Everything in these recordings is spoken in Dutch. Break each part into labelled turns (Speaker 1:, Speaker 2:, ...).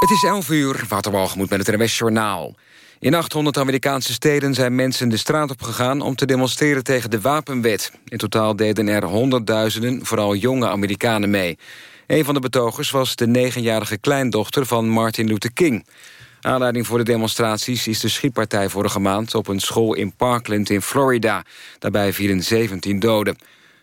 Speaker 1: Het is 11 uur, Waterwalgemoed met het NWS Journaal. In 800 Amerikaanse steden zijn mensen de straat op gegaan... om te demonstreren tegen de wapenwet. In totaal deden er honderdduizenden, vooral jonge Amerikanen mee. Een van de betogers was de negenjarige kleindochter van Martin Luther King. Aanleiding voor de demonstraties is de schietpartij vorige maand... op een school in Parkland in Florida. Daarbij vielen 17 doden.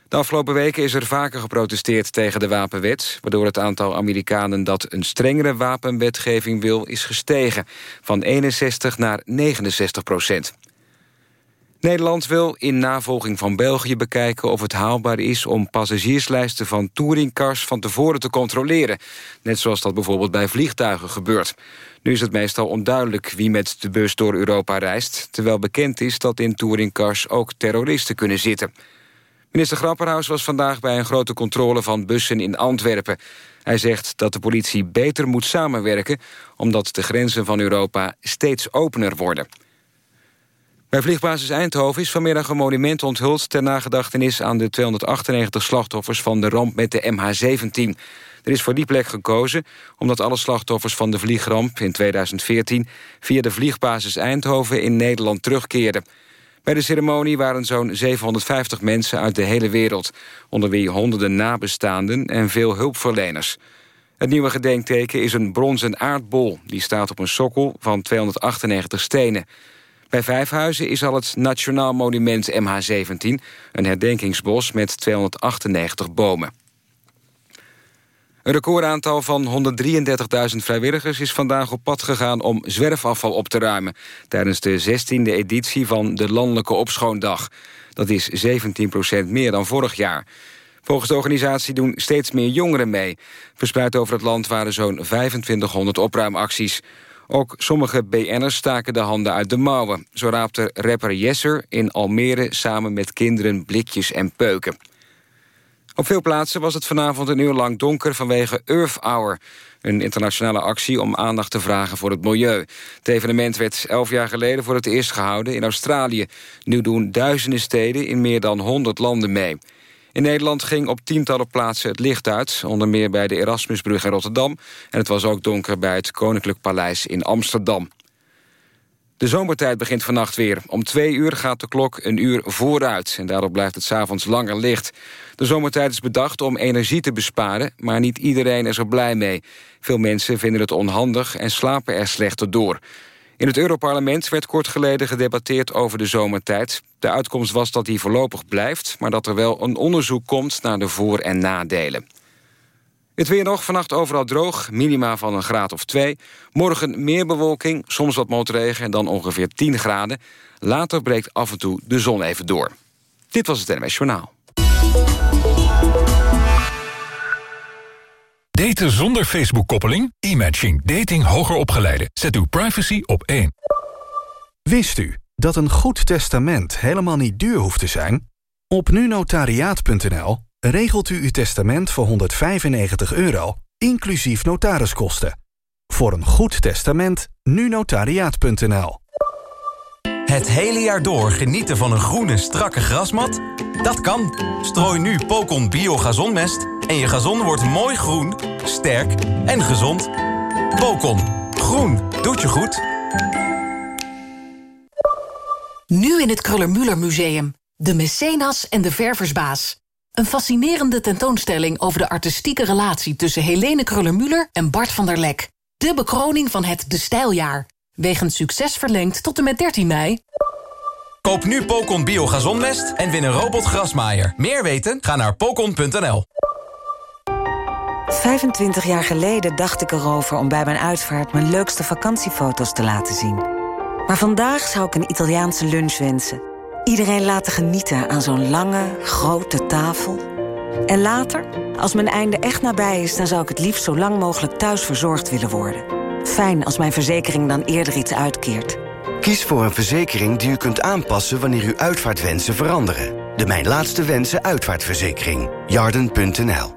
Speaker 1: De afgelopen weken is er vaker geprotesteerd tegen de wapenwet... waardoor het aantal Amerikanen dat een strengere wapenwetgeving wil... is gestegen, van 61 naar 69 procent. Nederland wil in navolging van België bekijken of het haalbaar is... om passagierslijsten van touringcars van tevoren te controleren. Net zoals dat bijvoorbeeld bij vliegtuigen gebeurt. Nu is het meestal onduidelijk wie met de bus door Europa reist... terwijl bekend is dat in touringcars ook terroristen kunnen zitten... Minister Grapperhaus was vandaag bij een grote controle van bussen in Antwerpen. Hij zegt dat de politie beter moet samenwerken... omdat de grenzen van Europa steeds opener worden. Bij vliegbasis Eindhoven is vanmiddag een monument onthuld... ter nagedachtenis aan de 298 slachtoffers van de ramp met de MH17. Er is voor die plek gekozen omdat alle slachtoffers van de vliegramp in 2014... via de vliegbasis Eindhoven in Nederland terugkeerden. Bij de ceremonie waren zo'n 750 mensen uit de hele wereld... onder wie honderden nabestaanden en veel hulpverleners. Het nieuwe gedenkteken is een bronzen aardbol. Die staat op een sokkel van 298 stenen. Bij Vijfhuizen is al het Nationaal Monument MH17... een herdenkingsbos met 298 bomen. Een recordaantal van 133.000 vrijwilligers is vandaag op pad gegaan om zwerfafval op te ruimen tijdens de 16e editie van de Landelijke Opschoondag. Dat is 17% meer dan vorig jaar. Volgens de organisatie doen steeds meer jongeren mee. Verspreid over het land waren zo'n 2500 opruimacties. Ook sommige BN'ers staken de handen uit de mouwen. Zo raapte rapper Jesser in Almere samen met kinderen blikjes en peuken. Op veel plaatsen was het vanavond een uur lang donker vanwege Earth Hour. Een internationale actie om aandacht te vragen voor het milieu. Het evenement werd elf jaar geleden voor het eerst gehouden in Australië. Nu doen duizenden steden in meer dan 100 landen mee. In Nederland ging op tientallen plaatsen het licht uit. Onder meer bij de Erasmusbrug in Rotterdam. En het was ook donker bij het Koninklijk Paleis in Amsterdam. De zomertijd begint vannacht weer. Om twee uur gaat de klok een uur vooruit. En daardoor blijft het s'avonds langer licht. De zomertijd is bedacht om energie te besparen... maar niet iedereen is er blij mee. Veel mensen vinden het onhandig en slapen er slechter door. In het Europarlement werd kort geleden gedebatteerd over de zomertijd. De uitkomst was dat die voorlopig blijft... maar dat er wel een onderzoek komt naar de voor- en nadelen. Het weer nog, vannacht overal droog, minima van een graad of 2. Morgen meer bewolking, soms wat motregen en dan ongeveer 10 graden. Later breekt af en toe de zon even door. Dit was het NMS Journaal.
Speaker 2: Daten zonder Facebook-koppeling? E-matching. Dating hoger opgeleiden. Zet uw privacy op één.
Speaker 3: Wist u dat een goed testament helemaal niet duur hoeft te zijn? Op nunotariaat.nl regelt u uw testament voor 195 euro, inclusief notariskosten. Voor een goed testament, nu notariaat.nl.
Speaker 4: Het hele jaar door genieten van een groene, strakke grasmat? Dat kan. Strooi nu Pokon Bio Gazonmest en je gazon wordt mooi groen, sterk en gezond. Pokon. Groen. Doet je goed.
Speaker 5: Nu in het Kruller-Müller Museum. De Mecenas en de Verversbaas. Een fascinerende tentoonstelling over de artistieke relatie... tussen Helene Kruller-Müller en Bart van der Lek. De bekroning van het De Stijljaar. Wegens succes verlengd tot en met 13 mei.
Speaker 4: Koop nu Pokon Bio Gazonmest en win een robotgrasmaaier. Meer weten? Ga naar pokon.nl.
Speaker 6: 25 jaar geleden dacht ik erover om bij mijn uitvaart... mijn leukste vakantiefoto's te laten zien. Maar vandaag zou ik een Italiaanse lunch wensen... Iedereen laten genieten aan zo'n lange, grote tafel. En later, als mijn einde echt nabij is... dan zou ik het liefst zo lang mogelijk thuis verzorgd willen worden. Fijn als mijn verzekering dan eerder iets uitkeert.
Speaker 7: Kies voor een verzekering die u kunt aanpassen... wanneer uw uitvaartwensen veranderen. De Mijn Laatste Wensen uitvaartverzekering. Jarden.nl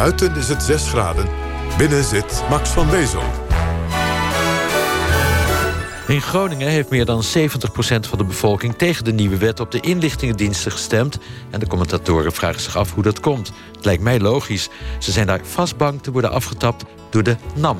Speaker 8: Buiten is het 6 graden. Binnen zit Max van Wezel.
Speaker 9: In Groningen heeft meer dan 70% van de bevolking tegen de nieuwe wet op de inlichtingendiensten gestemd. En de commentatoren vragen zich af hoe dat komt. Het lijkt mij logisch. Ze zijn daar vast bang te worden afgetapt door de NAM.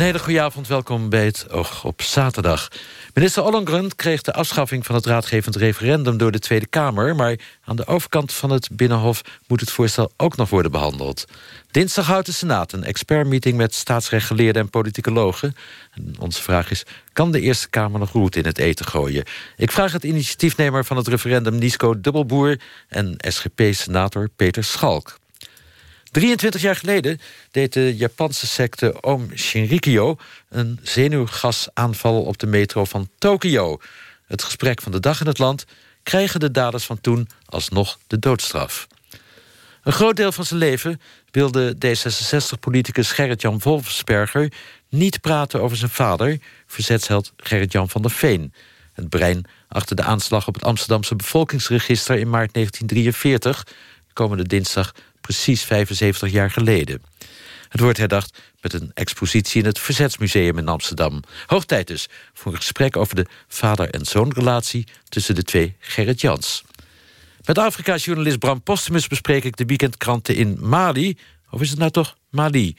Speaker 9: Een hele goede avond, welkom bij het Oog op zaterdag. Minister Ollongren kreeg de afschaffing van het raadgevend referendum door de Tweede Kamer... maar aan de overkant van het Binnenhof moet het voorstel ook nog worden behandeld. Dinsdag houdt de Senaat een expertmeeting met staatsrechtgeleerden en politicologen. En onze vraag is, kan de Eerste Kamer nog roet in het eten gooien? Ik vraag het initiatiefnemer van het referendum Nisco Dubbelboer... en SGP-senator Peter Schalk. 23 jaar geleden deed de Japanse secte Om Shinrikyo... een zenuwgasaanval op de metro van Tokio. Het gesprek van de dag in het land... krijgen de daders van toen alsnog de doodstraf. Een groot deel van zijn leven wilde D66-politicus Gerrit-Jan Wolfsberger... niet praten over zijn vader, verzetsheld Gerrit-Jan van der Veen. Het brein achter de aanslag op het Amsterdamse bevolkingsregister... in maart 1943, komende dinsdag precies 75 jaar geleden. Het wordt herdacht met een expositie in het Verzetsmuseum in Amsterdam. Hoog tijd dus voor een gesprek over de vader- en zoonrelatie... tussen de twee Gerrit-Jans. Met Afrika-journalist Bram Postumus bespreek ik de weekendkranten in Mali. Of is het nou toch Mali?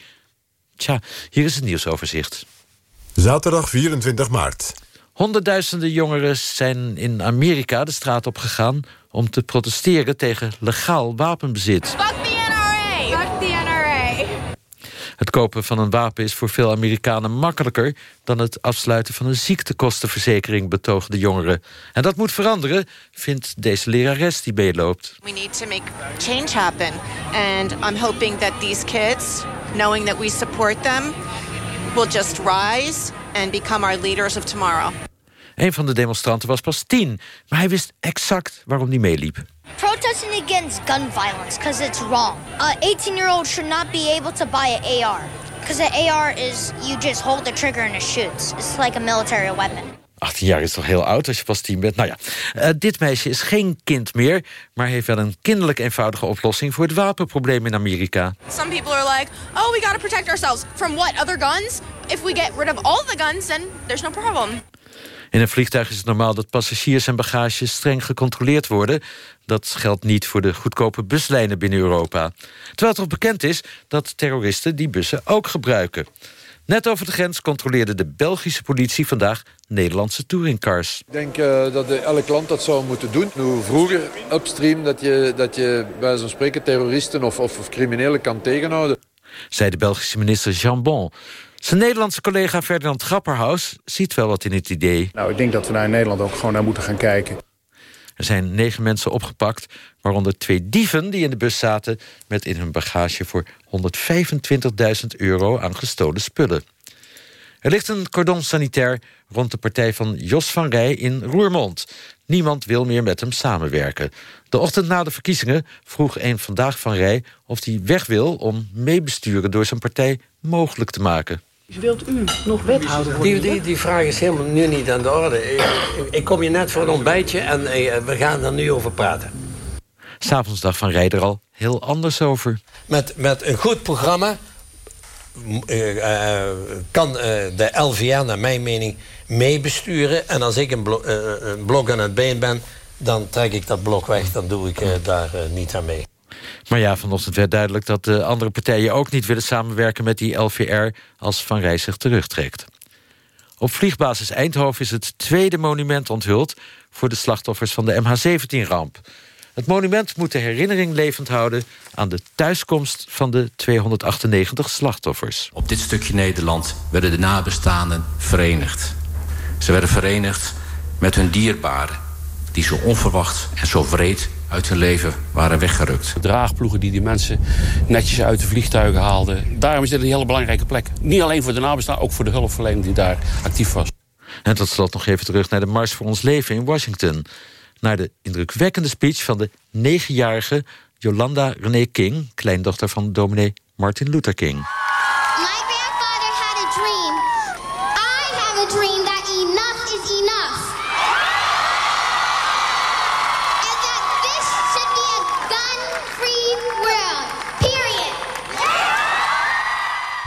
Speaker 9: Tja, hier is het nieuwsoverzicht.
Speaker 8: Zaterdag 24 maart.
Speaker 9: Honderdduizenden jongeren zijn in Amerika de straat op gegaan... om te protesteren tegen legaal wapenbezit
Speaker 10: the NRA! Fuck the NRA!
Speaker 9: Het kopen van een wapen is voor veel Amerikanen makkelijker... dan het afsluiten van een ziektekostenverzekering, betogen de jongeren. En dat moet veranderen, vindt deze lerares die meeloopt.
Speaker 10: We need to make change happen. And I'm hoping that these kids, knowing that we support them... will just rise and become our leaders of tomorrow.
Speaker 9: Een van de demonstranten was pas tien, maar hij wist exact waarom hij meeliep.
Speaker 11: Protesting against gun violence because it's wrong. A 18-year-old should not be able to buy an AR. Because an AR is you just hold the trigger and it shoots. It's like a military weapon.
Speaker 9: 18 jaar is toch heel oud als je pas tien bent? Nou ja, uh, dit meisje is geen kind meer... maar heeft wel een kinderlijk eenvoudige oplossing... voor het wapenprobleem in Amerika.
Speaker 10: Some people are like, oh, we gotta protect ourselves. From what, other guns? If we get rid of all the guns, then there's no problem.
Speaker 9: In een vliegtuig is het normaal dat passagiers en bagage streng gecontroleerd worden. Dat geldt niet voor de goedkope buslijnen binnen Europa. Terwijl toch bekend is dat terroristen die bussen ook gebruiken. Net over de grens controleerde de Belgische politie vandaag Nederlandse touringcars.
Speaker 12: Ik denk uh, dat elk land dat zou moeten doen. Hoe vroeger upstream dat je, dat je bij zo'n spreken terroristen of, of, of criminelen kan tegenhouden.
Speaker 9: Zei de Belgische minister Jean Bon. Zijn Nederlandse collega Ferdinand Grapperhaus ziet wel wat in het idee.
Speaker 13: Nou, ik denk dat we daar in Nederland ook gewoon naar moeten gaan kijken.
Speaker 9: Er zijn negen mensen opgepakt, waaronder twee dieven die in de bus zaten... met in hun bagage voor 125.000 euro aan gestolen spullen. Er ligt een cordon sanitair rond de partij van Jos van Rij in Roermond. Niemand wil meer met hem samenwerken. De ochtend na de verkiezingen vroeg een Vandaag van Rij... of hij weg wil om meebesturen door zijn partij mogelijk te maken.
Speaker 14: Wilt u nog wethouder worden?
Speaker 15: Die, die, die vraag is helemaal nu niet aan de orde. Ik, ik kom je net voor een ontbijtje en eh, we gaan er nu over praten.
Speaker 9: S'avonds dacht Van Rij er al heel anders over.
Speaker 15: Met, met een goed programma uh, kan uh, de LVR naar mijn mening meebesturen. En als ik een, blo een, blok aan het been ben, dan trek ik dat blok weg. Dan doe ik daar niet aan mee.
Speaker 9: Maar ja, vanochtend werd duidelijk dat de andere partijen ook niet willen samenwerken met die LVR als Van Rij zich terugtrekt. Op vliegbasis Eindhoven is het tweede monument onthuld... voor de slachtoffers van de MH17-ramp. Het monument moet de herinnering levend houden... aan de thuiskomst van de 298 slachtoffers.
Speaker 16: Op dit stukje Nederland werden de nabestaanden verenigd. Ze werden verenigd met hun dierbaren... die zo onverwacht en zo vreed uit hun leven waren weggerukt.
Speaker 17: Draagploegen die die mensen netjes uit de vliegtuigen haalden. Daarom is dit een hele belangrijke plek. Niet alleen voor de nabestaanden, ook voor de hulpverlening die daar actief was.
Speaker 9: En tot slot nog even terug naar de Mars voor ons leven in Washington. Naar de indrukwekkende speech van de negenjarige Yolanda Renee King... kleindochter van dominee Martin Luther King.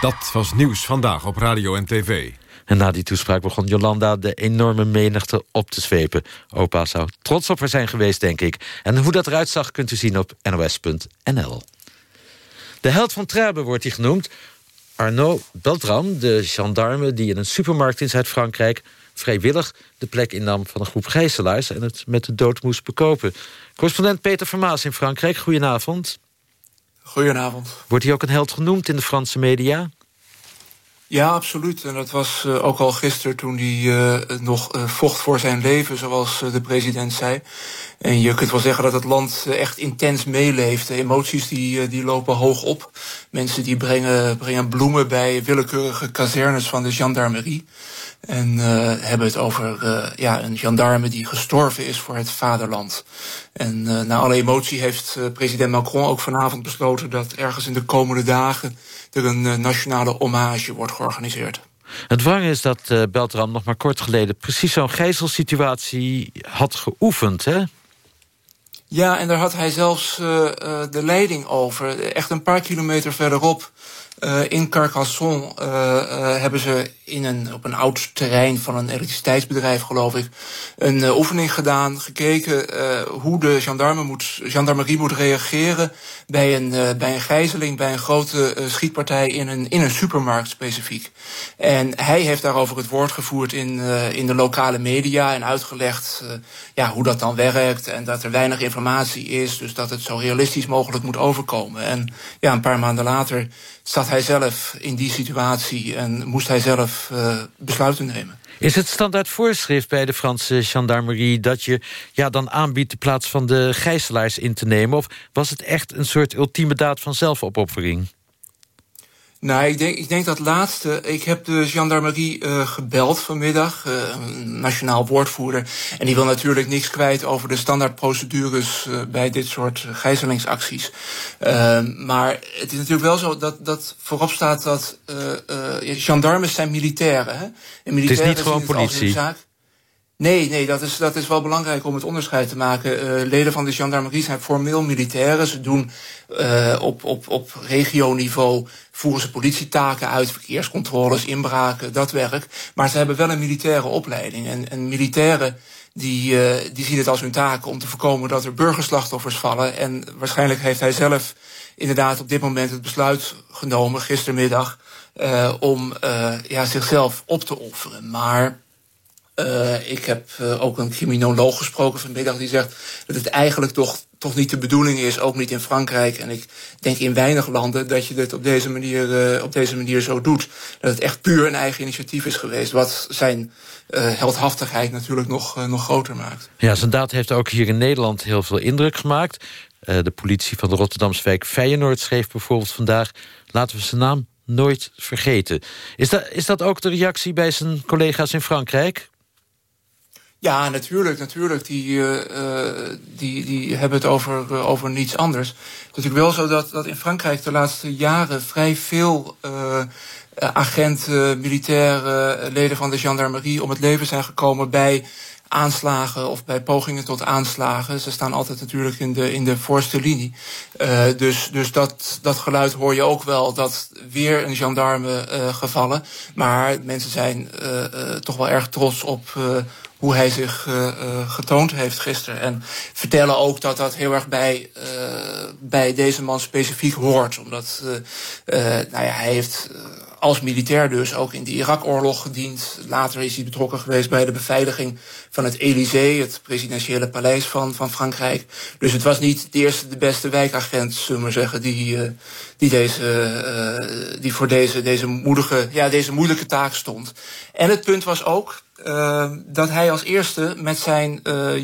Speaker 18: Dat was nieuws vandaag op radio en tv.
Speaker 9: En na die toespraak begon Jolanda de enorme menigte op te zwepen. Opa zou trots op haar zijn geweest, denk ik. En hoe dat eruit zag kunt u zien op nos.nl. De held van Trabe wordt hij genoemd. Arnaud Beltram, de gendarme die in een supermarkt in Zuid-Frankrijk... vrijwillig de plek innam van een groep gijzelaars... en het met de dood moest bekopen. Correspondent Peter Vermaas in Frankrijk, goedenavond.
Speaker 19: Goedenavond.
Speaker 9: Wordt hij ook een held genoemd in de Franse media?
Speaker 19: Ja, absoluut. En dat was uh, ook al gisteren toen hij uh, nog uh, vocht voor zijn leven, zoals de president zei. En je kunt wel zeggen dat het land echt intens meeleeft. De emoties die, die lopen hoog op. Mensen die brengen, brengen bloemen bij willekeurige kazernes van de gendarmerie. En hebben het over ja, een gendarme die gestorven is voor het vaderland. En na alle emotie heeft president Macron ook vanavond besloten dat ergens in de komende dagen er een nationale hommage wordt georganiseerd.
Speaker 9: Het wrange is dat Beltram nog maar kort geleden... precies zo'n gijzelsituatie had geoefend, hè?
Speaker 19: Ja, en daar had hij zelfs de leiding over. Echt een paar kilometer verderop... Uh, in Carcassonne uh, uh, hebben ze in een, op een oud terrein van een elektriciteitsbedrijf, geloof ik, een uh, oefening gedaan, gekeken uh, hoe de gendarme moet, gendarmerie moet reageren bij een, uh, bij een gijzeling, bij een grote schietpartij in een, in een supermarkt specifiek. En hij heeft daarover het woord gevoerd in, in de lokale media en uitgelegd ja, hoe dat dan werkt en dat er weinig informatie is, dus dat het zo realistisch mogelijk moet overkomen. En ja, een paar maanden later zat hij zelf in die situatie en moest hij zelf uh, besluiten nemen.
Speaker 9: Is het standaard voorschrift bij de Franse gendarmerie... dat je ja, dan aanbiedt de plaats van de gijzelaars in te nemen? Of was het echt een soort ultieme daad van zelfopoffering?
Speaker 19: Nou, ik denk, ik denk dat laatste. Ik heb de gendarmerie uh, gebeld vanmiddag, uh, nationaal woordvoerder. En die wil natuurlijk niks kwijt over de standaardprocedures uh, bij dit soort gijzelingsacties. maar het is natuurlijk wel zo dat, dat voorop staat dat gendarmes zijn militairen. Hè?
Speaker 9: En militairen het is niet gewoon politie.
Speaker 19: Nee, nee dat, is, dat is wel belangrijk om het onderscheid te maken. Uh, leden van de gendarmerie zijn formeel militairen. Ze doen uh, op, op, op regioniveau voeren ze politietaken uit, verkeerscontroles, inbraken, dat werk. Maar ze hebben wel een militaire opleiding. En, en militairen die, uh, die zien het als hun taak om te voorkomen dat er burgerslachtoffers vallen. En waarschijnlijk heeft hij zelf inderdaad op dit moment het besluit genomen, gistermiddag, om ja, zichzelf op te offeren. Maar Uh, ik heb uh, ook een criminoloog gesproken vanmiddag die zegt dat het eigenlijk toch, toch niet de bedoeling is, ook niet in Frankrijk en ik denk in weinig landen, dat je dit op deze manier, uh, op deze manier zo doet. Dat het echt puur een eigen initiatief is geweest, wat zijn heldhaftigheid natuurlijk nog, nog groter maakt.
Speaker 9: Ja, zijn daad heeft ook hier in Nederland heel veel indruk gemaakt. de politie van de Rotterdamse wijk Feyenoord schreef bijvoorbeeld vandaag... laten we zijn naam nooit vergeten. Is dat, is dat ook de reactie bij zijn collega's in Frankrijk?
Speaker 19: Ja, natuurlijk, natuurlijk. Die, uh, die, die hebben het over, uh, over niets anders. Het is natuurlijk wel zo dat, dat in Frankrijk de laatste jaren vrij veel agenten, militaire leden van de gendarmerie om het leven zijn gekomen bij aanslagen of bij pogingen tot aanslagen. Ze staan altijd natuurlijk in de, in de voorste linie. Dus dus dat, dat geluid hoor je ook wel, dat weer een gendarme gevallen. Maar mensen zijn uh, toch wel erg trots op hoe hij zich uh, getoond heeft gisteren. En vertellen ook dat dat heel erg bij, uh, bij deze man specifiek hoort. Omdat nou ja, hij heeft als militair dus ook in de Irak-oorlog gediend. Later is hij betrokken geweest bij de beveiliging van het Élysée, het presidentiële paleis van, van Frankrijk. Dus het was niet de eerste, de beste wijkagent, zullen we zeggen, die, die, deze, die voor deze, deze, moedige, ja, deze moeilijke taak stond. En het punt was ook uh, dat hij als eerste met zijn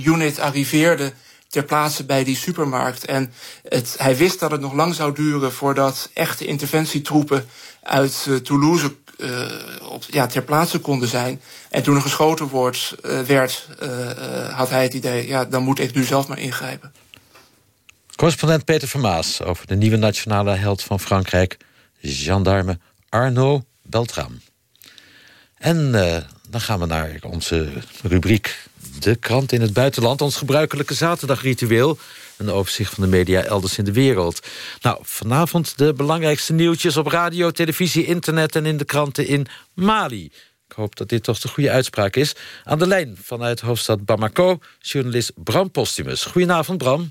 Speaker 19: unit arriveerde ter plaatse bij die supermarkt. En het, hij wist dat het nog lang zou duren voordat echte interventietroepen uit uh, Toulouse op, ja, ter plaatse konden zijn. En toen er geschoten wordt, werd, had hij het idee... ja, dan moet ik nu zelf maar ingrijpen.
Speaker 9: Correspondent Peter Vermaas over de nieuwe nationale held van Frankrijk... gendarme Arnaud Beltram. En dan gaan we naar onze rubriek De krant in het buitenland. Ons gebruikelijke zaterdagritueel een overzicht van de media elders in de wereld. Nou, vanavond de belangrijkste nieuwtjes op radio, televisie, internet... en in de kranten in Mali. Ik hoop dat dit toch de goede uitspraak is. Aan de lijn vanuit hoofdstad Bamako, journalist Bram Postumus. Goedenavond, Bram.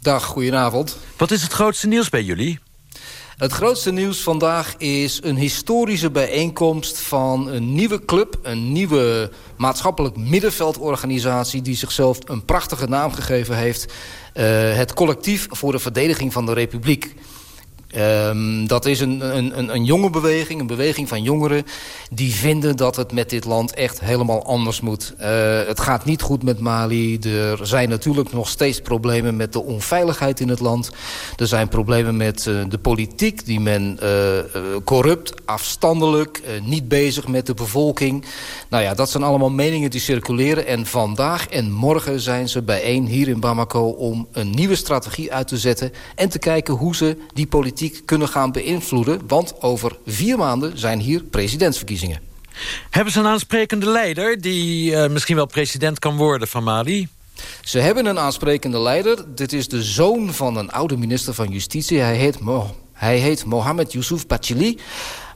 Speaker 20: Dag, goedenavond.
Speaker 9: Wat is het grootste nieuws bij jullie?
Speaker 20: Het grootste nieuws vandaag is een historische bijeenkomst van een nieuwe club. Een nieuwe maatschappelijk middenveldorganisatie... die zichzelf een prachtige naam gegeven heeft. Uh, het Collectief voor de Verdediging van de Republiek. Um, dat is een, een, een jonge beweging, een beweging van jongeren... die vinden dat het met dit land echt helemaal anders moet. Uh, het gaat niet goed met Mali. Er zijn natuurlijk nog steeds problemen met de onveiligheid in het land. Er zijn problemen met uh, de politiek, die men uh, corrupt, afstandelijk... niet bezig met de bevolking. Nou ja, dat zijn allemaal meningen die circuleren. En vandaag en morgen zijn ze bijeen hier in Bamako... om een nieuwe strategie uit te zetten... en te kijken hoe ze die politiek kunnen gaan beïnvloeden. Want over vier maanden zijn hier presidentsverkiezingen.
Speaker 9: Hebben ze een aansprekende leider die uh, misschien wel president kan worden van Mali?
Speaker 20: Ze hebben een aansprekende leider. Dit is de zoon van een oude minister van Justitie. Hij heet, Mo hij heet Mohamed Youssouf Bachili.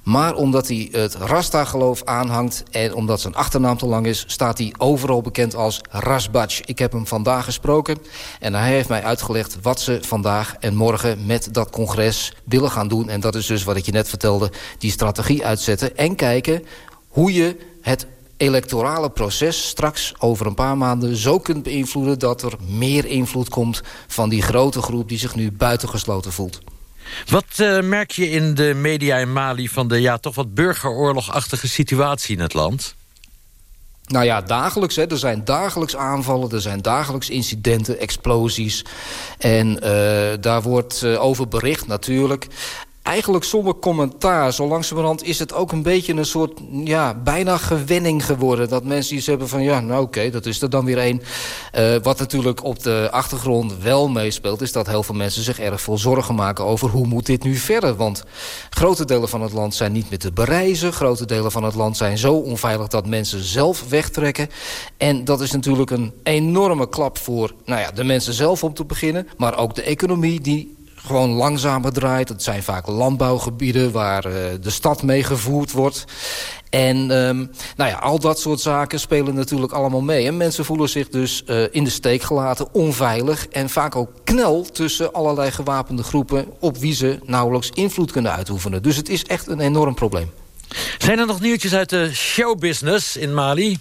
Speaker 20: Maar omdat hij het Rasta-geloof aanhangt... en omdat zijn achternaam te lang is... staat hij overal bekend als Rasbach. Ik heb hem vandaag gesproken en hij heeft mij uitgelegd... wat ze vandaag en morgen met dat congres willen gaan doen. En dat is dus wat ik je net vertelde, die strategie uitzetten... en kijken hoe je het electorale proces straks over een paar maanden zo kunt beïnvloeden... dat er meer invloed komt van die grote groep die zich nu buitengesloten voelt.
Speaker 9: Wat uh, merk je in de media in Mali van de ja, toch wat burgeroorlogachtige situatie in het land?
Speaker 20: Nou ja, dagelijks. Hè. Er zijn dagelijks aanvallen, er zijn dagelijks incidenten, explosies. En uh, daar wordt uh, over bericht natuurlijk eigenlijk zonder commentaar. Zo langzamerhand is het ook een beetje een soort, ja, bijna gewenning geworden. Dat mensen iets hebben van, ja, nou oké, dat is er dan weer één. Uh, wat natuurlijk op de achtergrond wel meespeelt... is dat heel veel mensen zich erg veel zorgen maken over hoe moet dit nu verder. Want grote delen van het land zijn niet meer te bereizen. Grote delen van het land zijn zo onveilig dat mensen zelf wegtrekken. En dat is natuurlijk een enorme klap voor nou ja, de mensen zelf om te beginnen. Maar ook de economie die gewoon langzamer draait. Het zijn vaak landbouwgebieden waar uh, de stad mee gevoerd wordt. En um, nou ja, al dat soort zaken spelen natuurlijk allemaal mee. En mensen voelen zich dus uh, in de steek gelaten, onveilig... en vaak ook knel tussen allerlei gewapende groepen... op wie ze nauwelijks invloed kunnen uitoefenen. Dus het is echt een enorm probleem.
Speaker 9: Zijn er nog nieuwtjes uit de showbusiness in Mali?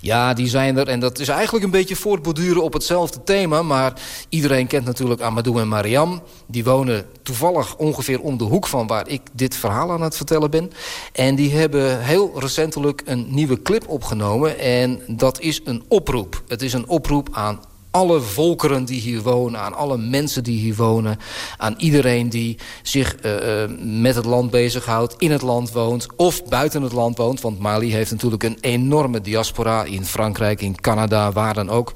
Speaker 20: Ja, die zijn er. En dat is eigenlijk een beetje voortborduren op hetzelfde thema. Maar iedereen kent natuurlijk Amadou en Mariam. Die wonen toevallig ongeveer om de hoek van waar ik dit verhaal aan het vertellen ben. En die hebben heel recentelijk een nieuwe clip opgenomen. En dat is een oproep. Het is een oproep aan alle volkeren die hier wonen, aan alle mensen die hier wonen... aan iedereen die zich uh, met het land bezighoudt, in het land woont... of buiten het land woont, want Mali heeft natuurlijk een enorme diaspora... in Frankrijk, in Canada, waar dan ook.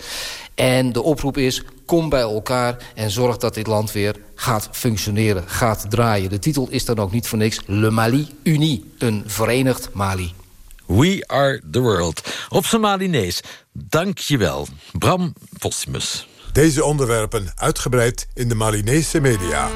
Speaker 20: En de oproep is, kom bij elkaar en zorg dat dit land weer gaat functioneren, gaat draaien. De titel is dan ook niet voor niks Le Mali Unie, een verenigd Mali.
Speaker 9: We are the world. Op Somalinees. Dank je wel. Bram Postumus.
Speaker 8: Deze onderwerpen uitgebreid in de Malinese media.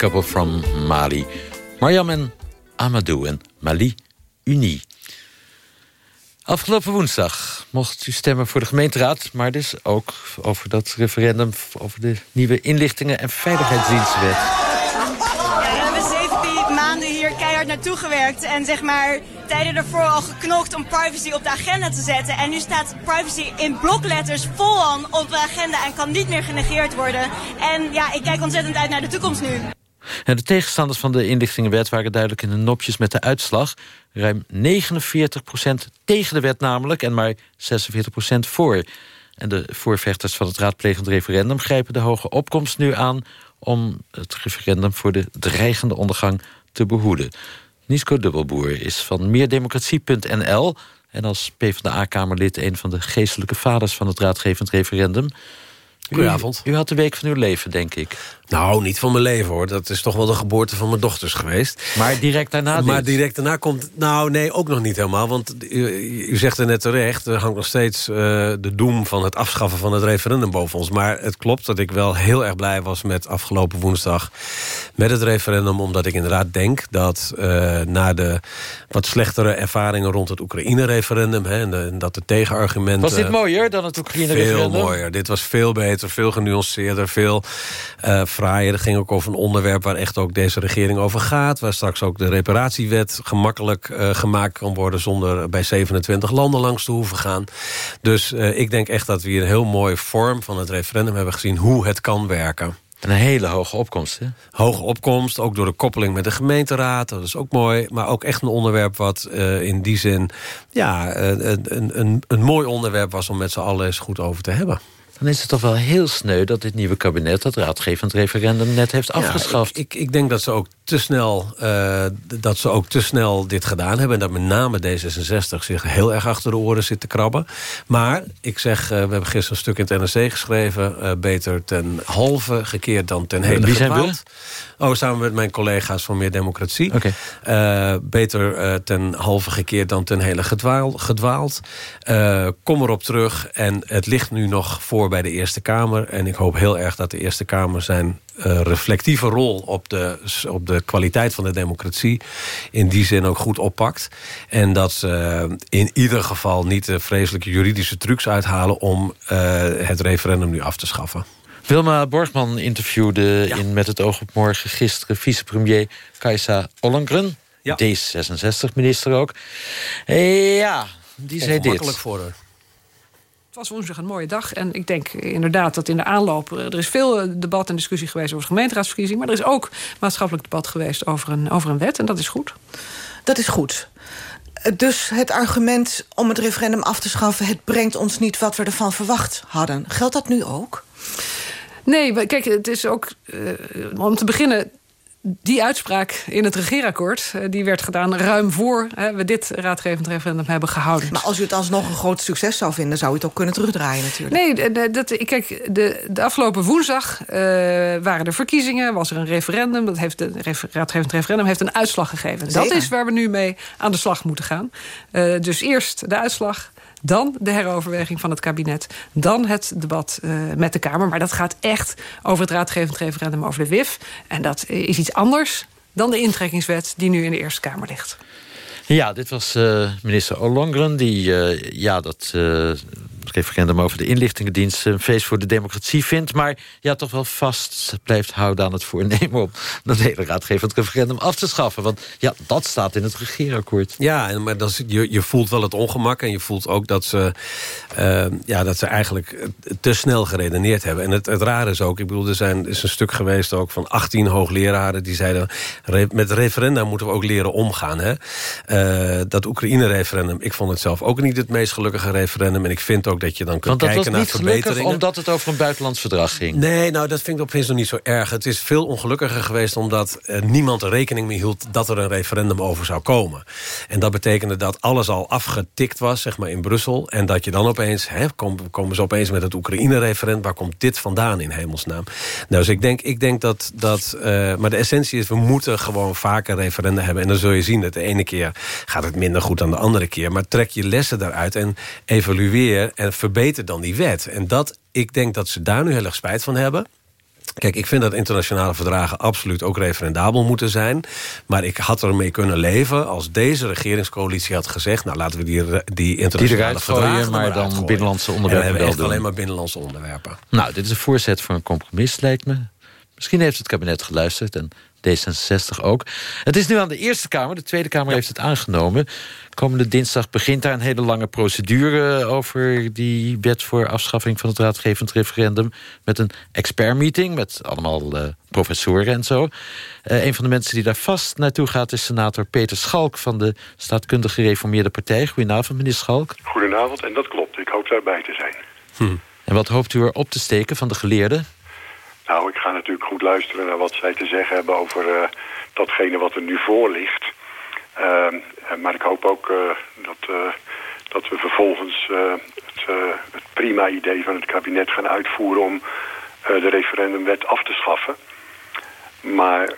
Speaker 9: Couple from Mali. Mariam en Amadou en Mali Unie. Afgelopen woensdag mocht u stemmen voor de gemeenteraad... maar dus ook over dat referendum over de nieuwe inlichtingen- en veiligheidsdienstwet.
Speaker 21: We hebben 17 maanden hier keihard naartoe gewerkt. En zeg maar tijden ervoor al geknokt om privacy op de agenda te zetten. En nu staat privacy in blokletters vol op de agenda en kan niet meer genegeerd worden. En ja, ik kijk ontzettend uit naar de toekomst nu.
Speaker 9: De tegenstanders van de inlichtingenwet waren duidelijk in de nopjes met de uitslag. Ruim 49% tegen de wet namelijk en maar 46% voor. En de voorvechters van het raadplegend referendum grijpen de hoge opkomst nu aan... om het referendum voor de dreigende ondergang te behoeden. Nisco Dubbelboer is van meerdemocratie.nl... en als PvdA-kamerlid een van de geestelijke vaders van het raadgevend referendum.
Speaker 22: Goedenavond.
Speaker 9: U, u had de week van uw leven, denk ik.
Speaker 22: Nou, niet van mijn leven hoor. Dat is toch wel de geboorte van mijn dochters geweest.
Speaker 9: Maar direct daarna
Speaker 22: Maar
Speaker 9: dit?
Speaker 22: direct daarna komt... Nou, nee, ook nog niet helemaal. Want u, u zegt er net terecht... er hangt nog steeds uh, de doem van het afschaffen van het referendum boven ons. Maar het klopt dat ik wel heel erg blij was met afgelopen woensdag... met het referendum, omdat ik inderdaad denk dat... Uh, na de wat slechtere ervaringen rond het Oekraïne-referendum... En, en, dat de tegenargumenten...
Speaker 9: Was dit mooier dan het Oekraïne-referendum?
Speaker 22: Veel mooier. Dit was veel beter, veel genuanceerder, veel... Uh, fraaier. Het ging ook over een onderwerp waar echt ook deze regering over gaat. Waar straks ook de reparatiewet gemakkelijk uh, gemaakt kan worden... zonder bij 27 landen langs te hoeven gaan. Dus uh, ik denk echt dat we hier een heel mooie vorm van het referendum hebben gezien... hoe het kan werken.
Speaker 9: En een hele hoge opkomst, hè?
Speaker 22: Hoge opkomst, ook door de koppeling met de gemeenteraad. Dat is ook mooi. Maar ook echt een onderwerp wat uh, in die zin... ja, een, een, een mooi onderwerp was om met z'n allen eens goed over te hebben
Speaker 9: dan is het toch wel heel sneu dat dit nieuwe kabinet... dat raadgevend referendum net heeft afgeschaft.
Speaker 22: Ja, ik, ik, ik, denk dat ze, ook te snel, uh, dat ze ook te snel dit gedaan hebben... en dat met name D66 zich heel erg achter de oren zit te krabben. Maar ik zeg, uh, we hebben gisteren een stuk in het NRC geschreven... Uh, beter ten halve gekeerd dan ten hele
Speaker 9: Wie zijn we?
Speaker 22: Oh, samen met mijn collega's van Meer Democratie.
Speaker 9: Okay.
Speaker 22: Beter ten halve gekeerd dan ten hele gedwaal, gedwaald. Kom erop terug. En het ligt nu nog voor bij de Eerste Kamer. En ik hoop heel erg dat de Eerste Kamer zijn reflectieve rol... Op de, op de kwaliteit van de democratie in die zin ook goed oppakt. En dat ze in ieder geval niet de vreselijke juridische trucs uithalen... om het referendum nu af te schaffen.
Speaker 9: Wilma Borgman interviewde ja. in Met het oog op morgen gisteren... vicepremier Kajsa Ollongren,
Speaker 22: ja.
Speaker 9: D66-minister ook. Ja, die zei dit.
Speaker 22: voor haar.
Speaker 14: Was woensdag een mooie dag. En ik denk inderdaad dat in de aanloop... er is veel debat en discussie geweest over de gemeenteraadsverkiezing... maar er is ook maatschappelijk debat geweest over een, over een wet. En dat is goed.
Speaker 23: Dat is goed. Dus het argument om het referendum af te schaffen... het brengt ons niet wat we ervan verwacht hadden. Geldt dat nu ook?
Speaker 14: Nee, kijk, het is ook... Uh, om te beginnen, die uitspraak in het regeerakkoord... Uh, die werd gedaan ruim voor uh, we dit raadgevend referendum hebben gehouden.
Speaker 23: Maar als u het alsnog een groot succes zou vinden... zou u het ook kunnen terugdraaien natuurlijk.
Speaker 14: Nee, dat, kijk, de, de afgelopen woensdag waren er verkiezingen... was er een referendum, dat heeft de refer raadgevend referendum heeft een uitslag gegeven.
Speaker 23: Zeker.
Speaker 14: Dat is waar we nu mee aan de slag moeten gaan. dus eerst de uitslag... Dan de heroverweging van het kabinet. Dan het debat uh, met de Kamer. Maar dat gaat echt over het raadgevend referendum over de WIF. En dat is iets anders dan de intrekkingswet die nu in de Eerste Kamer ligt.
Speaker 9: Ja, dit was uh, minister Ollongren die uh, ja, dat referendum over de inlichtingendienst... een feest voor de democratie vindt... maar ja, toch wel vast blijft houden aan het voornemen... om dat hele raadgevend referendum af te schaffen. Want ja, dat staat in het regeerakkoord.
Speaker 22: Ja, maar dat je, je voelt wel het ongemak... en je voelt ook dat ze, uh, ja, dat ze eigenlijk te snel geredeneerd hebben. En het, het rare is ook, ik bedoel, er zijn, is een stuk geweest ook... van 18 hoogleraren die zeiden... Met referenda moeten we ook leren omgaan. Hè? Uh, dat Oekraïne-referendum, ik vond het zelf ook niet het meest gelukkige referendum... en ik vind ook dat je dan kunt
Speaker 9: Want dat
Speaker 22: kijken
Speaker 9: was
Speaker 22: naar verbeteringen.
Speaker 9: omdat het over een buitenlands verdrag ging.
Speaker 22: Nee, nou dat vind ik opeens nog niet zo erg. Het is veel ongelukkiger geweest omdat uh, niemand er rekening mee hield... dat er een referendum over zou komen. En dat betekende dat alles al afgetikt was, zeg maar in Brussel... en dat je dan opeens, hè, komen, komen ze opeens met het Oekraïne-referendum... waar komt dit vandaan in hemelsnaam? Nou, dus ik denk, ik denk dat... dat uh, maar de essentie is, we moeten gewoon vaker referenda hebben. En dan zul je zien dat de ene keer gaat het minder goed dan de andere keer. Maar trek je lessen daaruit en evalueer... en verbeter dan die wet. En dat, ik denk dat ze daar nu heel erg spijt van hebben. Kijk, ik vind dat internationale verdragen absoluut ook referendabel moeten zijn. Maar ik had ermee kunnen leven als deze regeringscoalitie had gezegd... nou, laten we die, die internationale
Speaker 9: die
Speaker 22: verdragen
Speaker 9: maar dan
Speaker 22: uitgooien.
Speaker 9: binnenlandse
Speaker 22: En
Speaker 9: onderwerpen
Speaker 22: hebben we echt
Speaker 9: doen.
Speaker 22: alleen maar binnenlandse onderwerpen.
Speaker 9: Nou, dit is een voorzet voor een compromis, lijkt me. Misschien heeft het kabinet geluisterd en D66 ook. Het is nu aan de Eerste Kamer. De Tweede Kamer heeft het aangenomen. Komende dinsdag begint daar een hele lange procedure... over die wet voor afschaffing van het raadgevend referendum... met een expertmeeting met allemaal eh, professoren en zo. Eh, een van de mensen die daar vast naartoe gaat... is senator Peter Schalk van de staatkundige gereformeerde partij. Goedenavond, meneer Schalk.
Speaker 24: Goedenavond, en dat klopt. Ik hoop daarbij te zijn.
Speaker 9: En wat hoopt u er op te steken van de geleerden?
Speaker 24: Nou, ik ga natuurlijk goed luisteren naar wat zij te zeggen hebben over eh, datgene wat er nu voor ligt. Ehm, eh, maar ik hoop ook eh, dat, dat we vervolgens het, het prima idee van het kabinet gaan uitvoeren om de referendumwet af te schaffen. Maar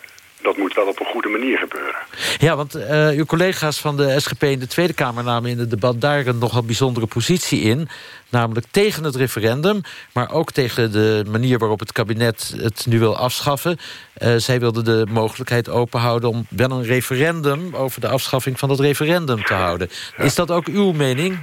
Speaker 24: dat moet wel op een goede manier gebeuren.
Speaker 9: Ja, want eh, uw collega's van de SGP in de Tweede Kamer namen in het debat daar een nogal bijzondere positie in. Namelijk tegen het referendum, maar ook tegen de manier waarop het kabinet het nu wil afschaffen. Eh, zij wilden de mogelijkheid openhouden om wel een referendum over de afschaffing van dat referendum te houden. Is dat ook uw mening?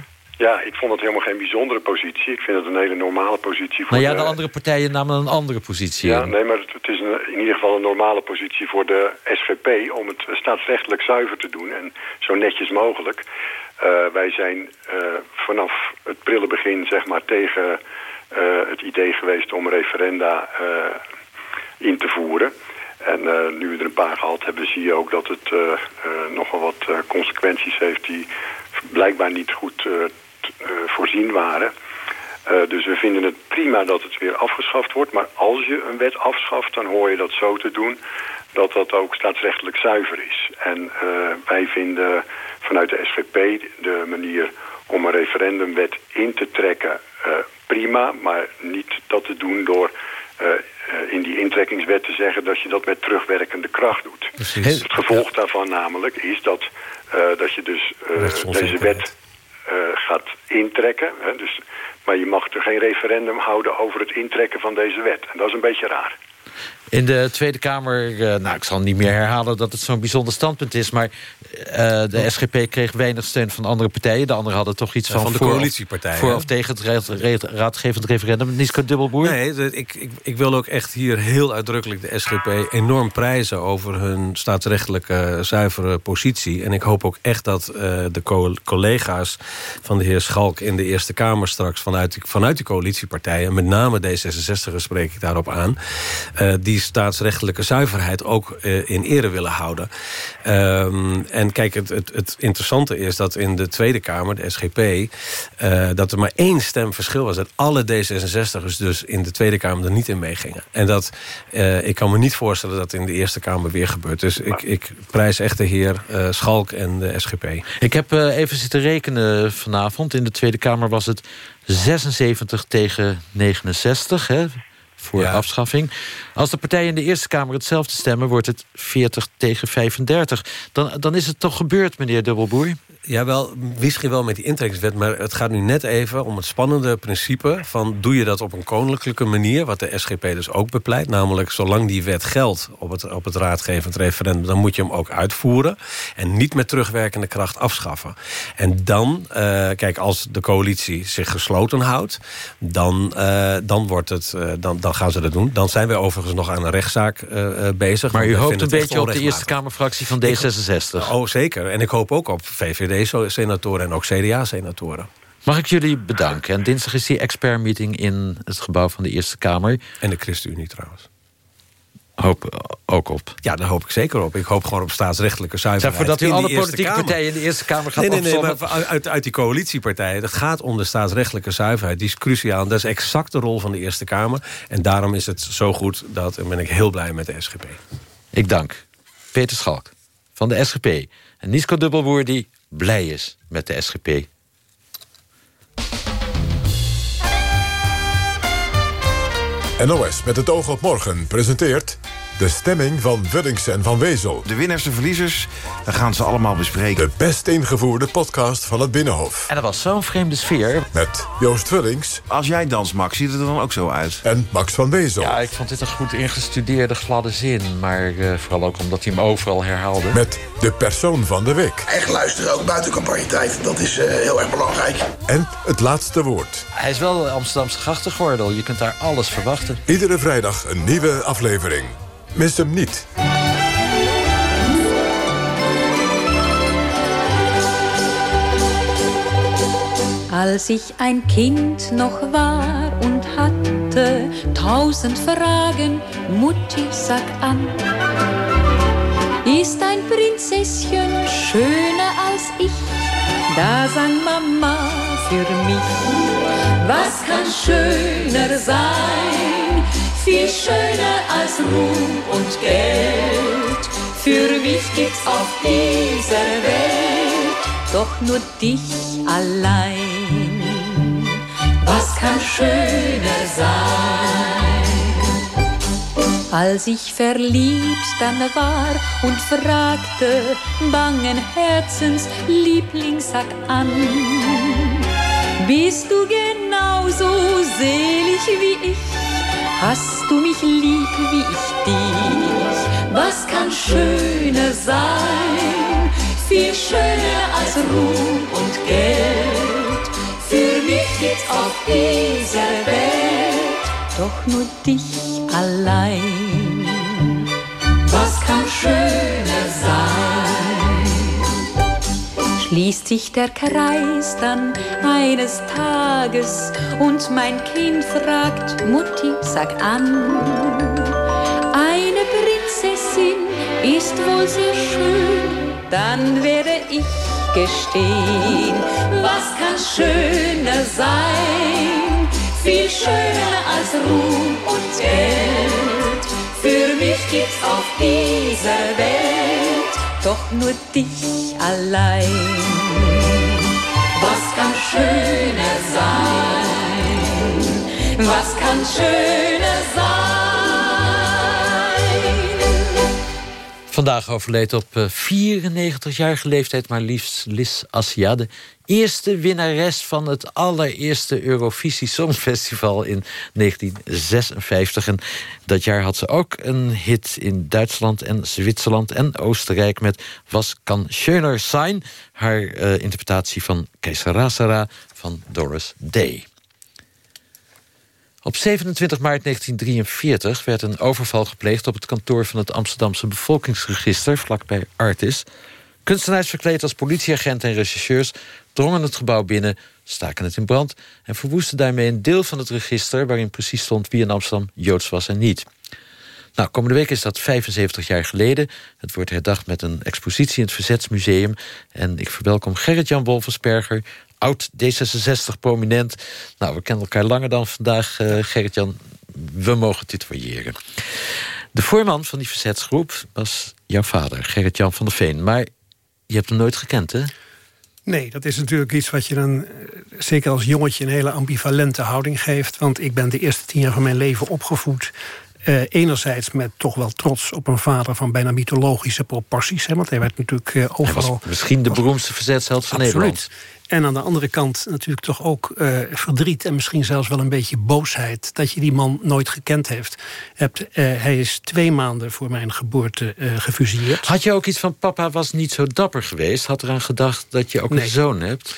Speaker 24: Ja, ik vond het helemaal geen bijzondere positie. Ik vind het een hele normale positie voor
Speaker 9: Nou ja,
Speaker 24: de...
Speaker 9: de andere partijen namen een andere positie
Speaker 24: Ja,
Speaker 9: in.
Speaker 24: nee, maar het, het is een- in ieder geval een normale positie voor de SGP om het staatsrechtelijk zuiver te doen en zo netjes mogelijk. Eh, wij zijn eh, vanaf het prille begin zeg maar tegen eh, het idee geweest om referenda in te voeren. En nu we er een paar gehad hebben, zie je ook dat het nogal wat consequenties heeft die blijkbaar niet goed voorzien waren. Eh, dus we vinden het prima dat het weer afgeschaft wordt. Maar als je een wet afschaft, dan hoor je dat zo te doen dat dat ook staatsrechtelijk zuiver is. En eh, wij vinden vanuit de SGP de manier om een referendumwet in te trekken eh, prima. Maar niet dat te doen door eh, eh, in die intrekkingswet te zeggen dat je dat met terugwerkende kracht doet.
Speaker 22: Precies.
Speaker 24: Het gevolg daarvan namelijk is dat, eh, dat je dus eh, deze wet eh, gaat intrekken. Hè, dus, maar je mag er geen referendum houden over het intrekken van deze wet. En dat is een beetje raar.
Speaker 9: In de Tweede Kamer, eh, nou ik zal niet meer herhalen dat het zo'n bijzonder standpunt is... maar eh, de SGP kreeg weinig steun van andere partijen. De anderen hadden toch iets
Speaker 22: Ja,
Speaker 9: van...
Speaker 22: van de coalitiepartijen,
Speaker 9: Voor of tegen het ra- ra- raadgevend referendum. Niska Dubbelboer?
Speaker 22: Nee, de- ik, ik, ik wil ook echt hier heel uitdrukkelijk de SGP enorm prijzen... over hun staatsrechtelijke zuivere positie. En ik hoop ook echt dat eh, de co- collega's van de heer Schalk in de Eerste Kamer straks... vanuit, die- vanuit die coalitiepartijen, met name D66 spreek ik daarop aan... eh, die staatsrechtelijke zuiverheid ook eh, in ere willen houden. Ehm, en kijk, het, het, het interessante is dat in de Tweede Kamer, de SGP... eh, dat er maar één stem verschil was. Dat alle D66'ers dus in de Tweede Kamer er niet in meegingen. En dat, eh, ik kan me niet voorstellen dat in de Eerste Kamer weer gebeurt. Dus ik, ik prijs echt de heer eh, Schalk en de SGP.
Speaker 9: Ik heb eh, even zitten rekenen vanavond. In de Tweede Kamer was het 76 tegen 69, hè, voor afschaffing. Als de partijen in de Eerste Kamer hetzelfde stemmen... wordt het 40 tegen 35. Dan, dan is het toch gebeurd, meneer Dubbelboer?
Speaker 22: Jawel, misschien wel met die intrekkingswet... maar het gaat nu net even om het spannende principe... van doe je dat op een koninklijke manier... wat de SGP dus ook bepleit. Namelijk, zolang die wet geldt op het, op het raadgevend referendum... dan moet je hem ook uitvoeren. En niet met terugwerkende kracht afschaffen. En dan, eh, kijk, als de coalitie zich gesloten houdt... dan, eh, dan, wordt het, eh, dan, dan gaan ze dat doen. Dan zijn wij overigens nog aan een rechtszaak bezig.
Speaker 9: Maar u hoopt een beetje op de. Eerste Kamerfractie van D66.
Speaker 22: Oh, zeker. En ik hoop ook op VVD-senatoren en ook CDA-senatoren.
Speaker 9: Mag ik jullie bedanken? En dinsdag is die expertmeeting in het gebouw van de Eerste Kamer.
Speaker 22: En de ChristenUnie trouwens.
Speaker 9: Hoop ook op.
Speaker 22: Ja, daar hoop ik zeker op. Ik hoop gewoon op staatsrechtelijke zuiverheid.
Speaker 9: Voordat u alle politieke
Speaker 22: Kamer.
Speaker 9: partijen in de Eerste Kamer gaat
Speaker 22: Nee, nee, nee, maar uit, uit die coalitiepartijen. Het gaat om de staatsrechtelijke zuiverheid. Die is cruciaal. En dat is exact de rol van de Eerste Kamer. En daarom is het zo goed dat en ben ik heel blij met de SGP.
Speaker 9: Ik dank Peter Schalk van de SGP. En Nisko Dubbelboer die blij is met de SGP.
Speaker 8: NOS met het oog op morgen presenteert... de stemming van Vullings en Van Wezel.
Speaker 25: De winnaars en verliezers, daar gaan ze allemaal bespreken.
Speaker 8: De best ingevoerde podcast van het Binnenhof.
Speaker 9: En dat was zo'n vreemde sfeer.
Speaker 8: Met Joost Vullings.
Speaker 25: Als jij dans, Max, ziet het er dan ook zo uit?
Speaker 8: En Max van Wezel.
Speaker 9: Ja, ik vond dit een goed ingestudeerde gladde zin. Maar uh, vooral ook omdat hij hem overal herhaalde.
Speaker 8: Met de persoon van de week.
Speaker 26: Echt luisteren, ook buiten campagnetijd. Dat is uh, heel erg belangrijk.
Speaker 8: En het laatste woord.
Speaker 9: Hij is wel Amsterdamse grachtengordel. Je kunt daar alles verwachten.
Speaker 8: Iedere vrijdag een nieuwe aflevering. Mis hem niet.
Speaker 27: Als ich ein Kind noch war und hatte tausend Fragen, Mutti, sag an. Ist ein Prinzesschen schöner als ich? Da sang Mama für mich. Was kann schöner sein? Viel schöner als Ruhm und Geld. Für mich gibt's auf dieser Welt doch nur dich allein. Was kann schöner sein? Als ich verliebt dann war und fragte, bangen Herzens, Liebling, sag an, bist du genauso selig wie ich? Hast du mich lieb wie ich dich? Was kann schöner sein? Viel schöner als Ruhm und Geld. Für mich gibt's auf dieser Welt doch nur dich allein. Was kann schöner sein? Schließt sich der Kreis dann eines Tages und mein Kind fragt, Mutti, sag an. Eine Prinzessin ist wohl sehr schön, dann werde ich gestehen, was kann schöner sein? Viel schöner als Ruhm und Geld. Für mich gibt's auf dieser Welt doch nur dich allein. Was kann schöner sein? Was kann schöner sein?
Speaker 9: Vandaag overleed op 94-jarige leeftijd maar liefst Lis Assia... de eerste winnares van het allereerste Eurovisie Songfestival in 1956. En dat jaar had ze ook een hit in Duitsland en Zwitserland en Oostenrijk... met Was kan schöner sein, haar uh, interpretatie van Keisara van Doris Day. Op 27 maart 1943 werd een overval gepleegd... op het kantoor van het Amsterdamse bevolkingsregister... vlakbij Artis. Kunstenaars verkleed als politieagenten en rechercheurs... drongen het gebouw binnen, staken het in brand... en verwoesten daarmee een deel van het register... waarin precies stond wie in Amsterdam Joods was en niet. Nou, komende week is dat 75 jaar geleden. Het wordt herdacht met een expositie in het Verzetsmuseum. En ik verwelkom Gerrit-Jan Wolfensperger oud D66-prominent. Nou, we kennen elkaar langer dan vandaag, uh, Gerrit-Jan. We mogen dit variëren. De voorman van die verzetsgroep was jouw vader, Gerrit-Jan van der Veen. Maar je hebt hem nooit gekend, hè?
Speaker 28: Nee, dat is natuurlijk iets wat je dan, zeker als jongetje... een hele ambivalente houding geeft. Want ik ben de eerste tien jaar van mijn leven opgevoed... Uh, enerzijds met toch wel trots op een vader van bijna mythologische proporties. Hè, want hij werd natuurlijk uh, overal...
Speaker 9: Hij was misschien de beroemdste verzetsheld van
Speaker 28: Absoluut.
Speaker 9: Nederland.
Speaker 28: En aan de andere kant natuurlijk toch ook uh, verdriet... en misschien zelfs wel een beetje boosheid... dat je die man nooit gekend heeft. Hebt, uh, hij is twee maanden voor mijn geboorte uh, gefusilleerd.
Speaker 9: Had je ook iets van papa was niet zo dapper geweest? Had eraan gedacht dat je ook
Speaker 28: Nee.
Speaker 9: een zoon hebt?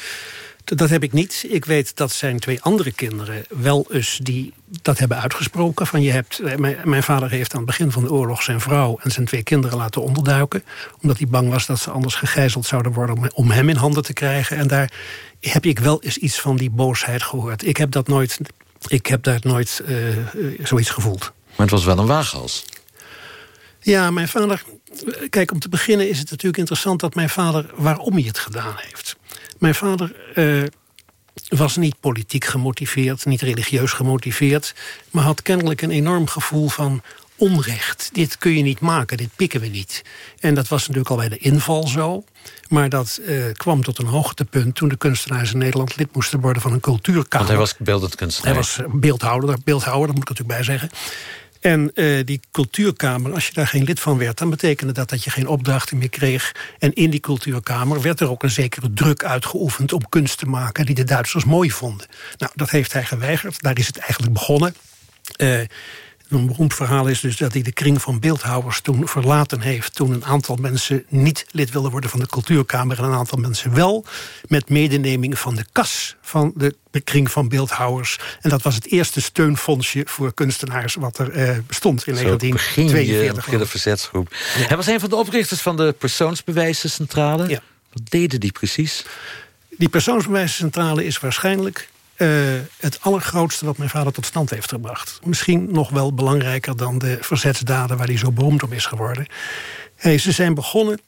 Speaker 28: Dat heb ik niet. Ik weet dat zijn twee andere kinderen wel eens die dat hebben uitgesproken. Van je hebt, eh, mijn, mijn vader heeft aan het begin van de oorlog zijn vrouw en zijn twee kinderen laten onderduiken. Omdat hij bang was dat ze anders gegijzeld zouden worden om, om hem in handen te krijgen. En daar heb ik wel eens iets van die boosheid gehoord. Ik heb dat nooit, ik heb daar nooit uh, zoiets gevoeld.
Speaker 9: Maar het was wel een waaghals.
Speaker 28: Ja, mijn vader. Kijk, om te beginnen is het natuurlijk interessant dat mijn vader waarom hij het gedaan heeft. Mijn vader uh, was niet politiek gemotiveerd, niet religieus gemotiveerd, maar had kennelijk een enorm gevoel van onrecht. Dit kun je niet maken, dit pikken we niet. En dat was natuurlijk al bij de inval zo. Maar dat uh, kwam tot een hoogtepunt toen de kunstenaars in Nederland lid moesten worden van een cultuurkamer.
Speaker 9: Want hij was beeldend kunstenaar.
Speaker 28: Hij was beeldhouder, beeldhouwer, dat moet ik natuurlijk bij zeggen. En uh, die cultuurkamer, als je daar geen lid van werd... dan betekende dat dat je geen opdrachten meer kreeg. En in die cultuurkamer werd er ook een zekere druk uitgeoefend... om kunst te maken die de Duitsers mooi vonden. Nou, dat heeft hij geweigerd. Daar is het eigenlijk begonnen. Uh, een beroemd verhaal is dus dat hij de kring van beeldhouwers toen verlaten heeft... toen een aantal mensen niet lid wilden worden van de cultuurkamer... en een aantal mensen wel, met medeneming van de kas van de, kring van beeldhouwers. En dat was het eerste steunfondsje voor kunstenaars wat er eh, bestond in
Speaker 9: Zo
Speaker 28: 1942.
Speaker 9: begin de verzetsgroep. Hij was een van de oprichters van de persoonsbewijzencentrale.
Speaker 28: Ja.
Speaker 9: Wat deden die precies?
Speaker 28: Die persoonsbewijzencentrale is waarschijnlijk uh, het allergrootste wat mijn vader tot stand heeft gebracht. Misschien nog wel belangrijker dan de verzetsdaden waar hij zo beroemd om is geworden. Hey, ze zijn begonnen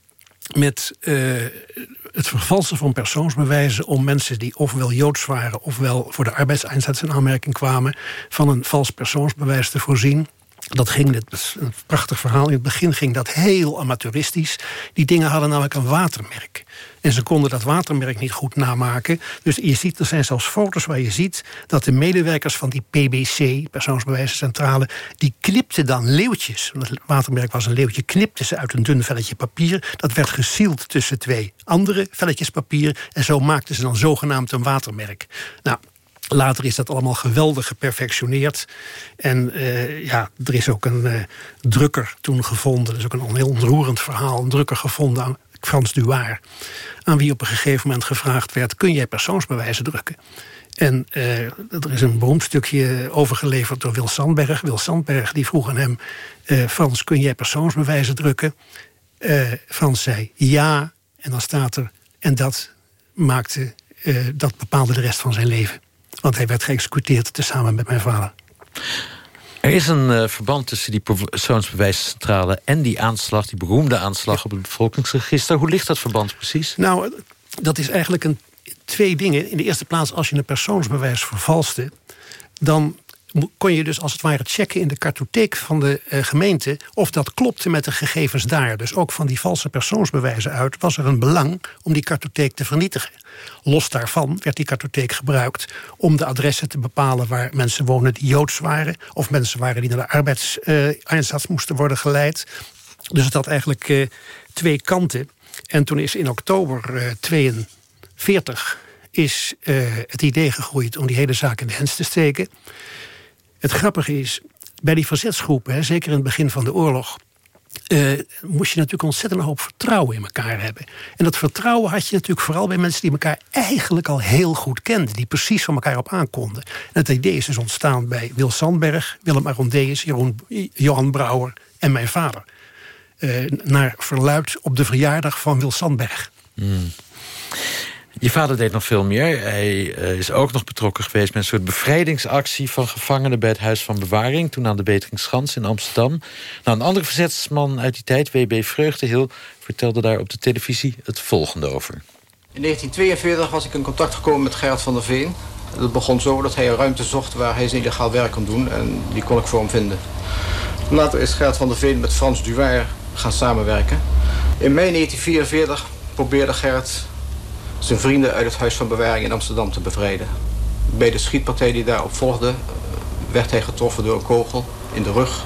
Speaker 28: met uh, het vervalsen van persoonsbewijzen... om mensen die ofwel Joods waren... ofwel voor de arbeidseinsatz in aanmerking kwamen... van een vals persoonsbewijs te voorzien. Dat ging, dit is een prachtig verhaal, in het begin ging dat heel amateuristisch. Die dingen hadden namelijk een watermerk. En ze konden dat watermerk niet goed namaken. Dus je ziet, er zijn zelfs foto's waar je ziet... dat de medewerkers van die PBC, persoonsbewijzencentrale... die knipten dan leeuwtjes. Want het watermerk was een leeuwtje. Knipten ze uit een dun velletje papier. Dat werd gesield tussen twee andere velletjes papier. En zo maakten ze dan zogenaamd een watermerk. Nou, Later is dat allemaal geweldig geperfectioneerd. En uh, ja, er is ook een uh, drukker toen gevonden. Dat is ook een heel ontroerend verhaal. Een drukker gevonden aan Frans Duar. Aan wie op een gegeven moment gevraagd werd... kun jij persoonsbewijzen drukken? En uh, er is een beroemd stukje overgeleverd door Wil Sandberg. Wil Sandberg die vroeg aan hem... Frans, kun jij persoonsbewijzen drukken? Frans zei ja. En dan staat er... en dat maakte... dat bepaalde de rest van zijn leven. Want hij werd geëxecuteerd tezamen met mijn vader.
Speaker 9: Er is een uh, verband tussen die persoonsbewijscentrale en die aanslag, die beroemde aanslag ja. op het bevolkingsregister. Hoe ligt dat verband precies?
Speaker 28: Nou, dat is eigenlijk een, twee dingen. In de eerste plaats, als je een persoonsbewijs vervalste, dan kon je dus als het ware checken in de kartotheek van de uh, gemeente... of dat klopte met de gegevens daar. Dus ook van die valse persoonsbewijzen uit... was er een belang om die kartotheek te vernietigen. Los daarvan werd die kartotheek gebruikt om de adressen te bepalen... waar mensen wonen die Joods waren... of mensen waren die naar de arbeidseinsatz uh, moesten worden geleid. Dus het had eigenlijk uh, twee kanten. En toen is in oktober 1942 is het idee gegroeid om die hele zaak in de hens te steken... Het grappige is, bij die verzetsgroepen, hè, zeker in het begin van de oorlog... Uh, moest je natuurlijk ontzettend een hoop vertrouwen in elkaar hebben. En dat vertrouwen had je natuurlijk vooral bij mensen... die elkaar eigenlijk al heel goed kenden. Die precies van elkaar op aankonden. En het idee is dus ontstaan bij Wil Sandberg... Willem Arondeus, Johan Brouwer en mijn vader. Uh, naar verluid op de verjaardag van Wil Sandberg.
Speaker 9: Mm. Je vader deed nog veel meer. Hij uh, is ook nog betrokken geweest met een soort bevrijdingsactie... van gevangenen bij het Huis van Bewaring... toen aan de Beteringschans in Amsterdam. Nou, een andere verzetsman uit die tijd, W.B. Vreugdehil... vertelde daar op de televisie het volgende over.
Speaker 29: In 1942 was ik in contact gekomen met Gerrit van der Veen. Dat begon zo dat hij een ruimte zocht waar hij zijn illegaal werk kon doen. En die kon ik voor hem vinden. Later is Gerrit van der Veen met Frans Duwaer gaan samenwerken. In mei 1944 probeerde Gerrit zijn vrienden uit het Huis van Bewaring in Amsterdam te bevrijden. Bij de schietpartij die daarop volgde werd hij getroffen door een kogel in de rug.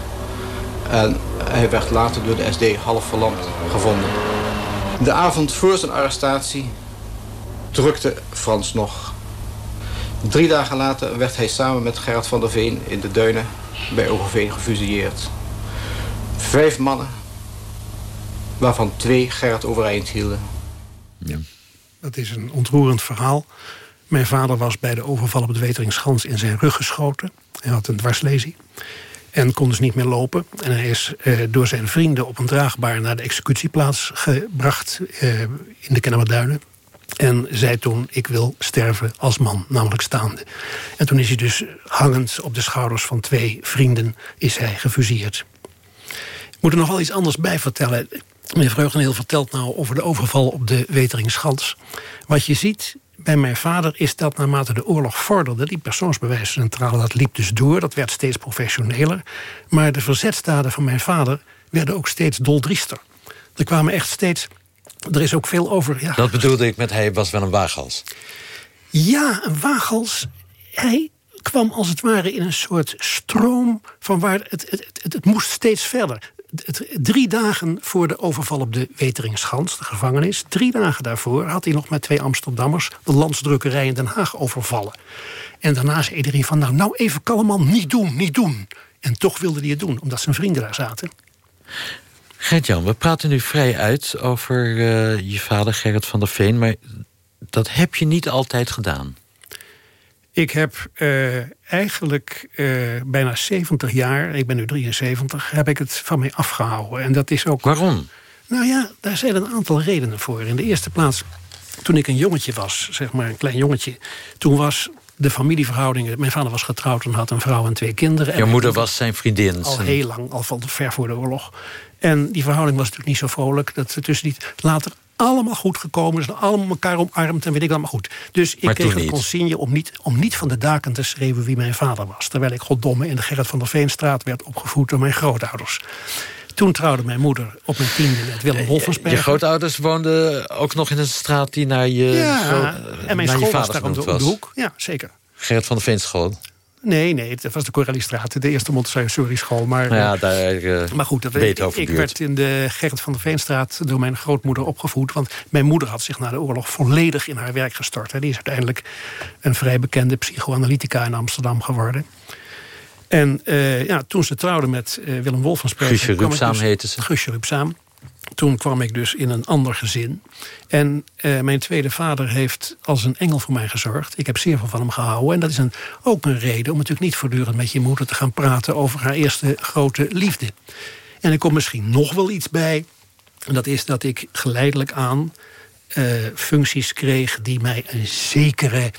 Speaker 29: En hij werd later door de SD half verlamd gevonden. De avond voor zijn arrestatie drukte Frans nog. Drie dagen later werd hij samen met Gerrit van der Veen in de duinen bij Overveen gefusilleerd. Vijf mannen, waarvan twee Gerrit overeind hielden.
Speaker 28: Ja. Dat is een ontroerend verhaal. Mijn vader was bij de overval op de Weteringschans in zijn rug geschoten. Hij had een dwarslesie. En kon dus niet meer lopen. En hij is uh, door zijn vrienden op een draagbaar naar de executieplaats gebracht. Uh, in de Kennemerduinen. En zei toen, ik wil sterven als man, namelijk staande. En toen is hij dus hangend op de schouders van twee vrienden... is hij gefusilleerd. Ik moet er nog wel iets anders bij vertellen. Meneer Vreugdenheel vertelt nou over de overval op de Weteringschans. Wat je ziet bij mijn vader is dat naarmate de oorlog vorderde... die persoonsbewijscentrale, dat liep dus door. Dat werd steeds professioneler. Maar de verzetstaden van mijn vader werden ook steeds doldriester. Er kwamen echt steeds... Er is ook veel over... Ja,
Speaker 9: dat bedoelde ik met hij was wel een waaghals.
Speaker 28: Ja, een waaghals. Hij kwam als het ware in een soort stroom van waar het, het, het, het moest steeds verder. Drie dagen voor de overval op de Weteringschans, de gevangenis... drie dagen daarvoor had hij nog met twee Amsterdammers... de landsdrukkerij in Den Haag overvallen. En daarna zei iedereen van, nou, nou even kalm man, niet doen, niet doen. En toch wilde hij het doen, omdat zijn vrienden daar zaten.
Speaker 9: Gert-Jan, we praten nu vrij uit over eh, je vader Gerrit van der Veen... maar dat heb je niet altijd gedaan.
Speaker 28: Ik heb eh, eigenlijk eh, bijna 70 jaar, ik ben nu 73, heb ik het van mij afgehouden. En dat is ook.
Speaker 9: Waarom?
Speaker 28: Nou ja, daar zijn een aantal redenen voor. In de eerste plaats, toen ik een jongetje was, zeg maar een klein jongetje, toen was de familieverhoudingen. Mijn vader was getrouwd en had een vrouw en twee kinderen.
Speaker 9: Je moeder was zijn vriendin.
Speaker 28: al heel lang, al van ver voor de oorlog. En die verhouding was natuurlijk niet zo vrolijk. Dat ze tussen die later allemaal goed gekomen is. Allemaal elkaar omarmd en weet ik allemaal goed. Dus ik
Speaker 9: Maar
Speaker 28: kreeg een consigne om niet, om niet van de daken te schreeuwen wie mijn vader was. Terwijl ik goddomme in de Gerrit van der Veenstraat werd opgevoed door mijn grootouders. Toen trouwde mijn moeder op mijn tiende met Willem Wolfensberger.
Speaker 9: Je grootouders woonden ook nog in een straat die naar je,
Speaker 28: Ja,
Speaker 9: gro-
Speaker 28: en mijn school was
Speaker 9: vader
Speaker 28: daar om de, om hoek. Ja, zeker.
Speaker 9: Gerrit van der Veenschool.
Speaker 28: Nee, nee, het was de Corellistraat, de eerste Montessori school. Maar,
Speaker 9: ja, daar uh,
Speaker 28: maar goed, dat, ik
Speaker 9: buurt.
Speaker 28: werd in de Gerrit van der Veenstraat door mijn grootmoeder opgevoed. Want mijn moeder had zich na de oorlog volledig in haar werk gestort. Hè. Die is uiteindelijk een vrij bekende psychoanalytica in Amsterdam geworden. En uh, ja, toen ze trouwde met uh, Willem Wolfensberger...
Speaker 9: Guusje Rupsaam
Speaker 28: dus,
Speaker 9: heette ze.
Speaker 28: Guusje Rupsaam. Toen kwam ik dus in een ander gezin. En uh, mijn tweede vader heeft als een engel voor mij gezorgd. Ik heb zeer veel van hem gehouden. En dat is een, ook een reden om natuurlijk niet voortdurend met je moeder te gaan praten... over haar eerste grote liefde. En er komt misschien nog wel iets bij. En dat is dat ik geleidelijk aan uh, functies kreeg... die mij een zekere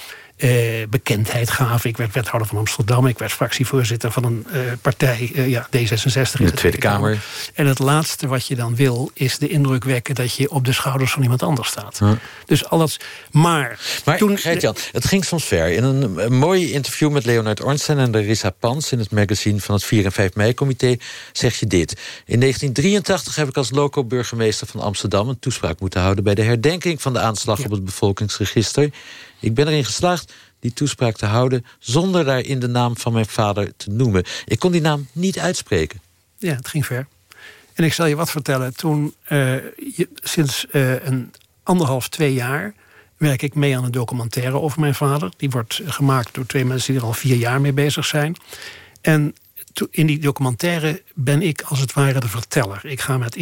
Speaker 28: bekendheid gaven. Ik werd wethouder van Amsterdam. Ik werd fractievoorzitter van een uh, partij, uh, ja, D66.
Speaker 9: In de Tweede Kamer.
Speaker 28: En het laatste wat je dan wil, is de indruk wekken... dat je op de schouders van iemand anders staat. Dus al dat... Maar,
Speaker 9: maar
Speaker 28: toen...
Speaker 9: Gert-Jan, het ging soms ver. In een, een mooi interview met Leonard Ornstein en Larissa Pans... in het magazine van het 4 en 5 mei-comité zeg je dit. In 1983 heb ik als loco-burgemeester van Amsterdam... een toespraak moeten houden bij de herdenking van de aanslag... Ja. op het bevolkingsregister... Ik ben erin geslaagd die toespraak te houden... zonder daarin de naam van mijn vader te noemen. Ik kon die naam niet uitspreken.
Speaker 28: Ja, het ging ver. En ik zal je wat vertellen. Toen, je, sinds uh, een anderhalf, twee jaar... werk ik mee aan een documentaire over mijn vader. Die wordt gemaakt door twee mensen die er al vier jaar mee bezig zijn. En in die documentaire ben ik als het ware de verteller. Ik ga met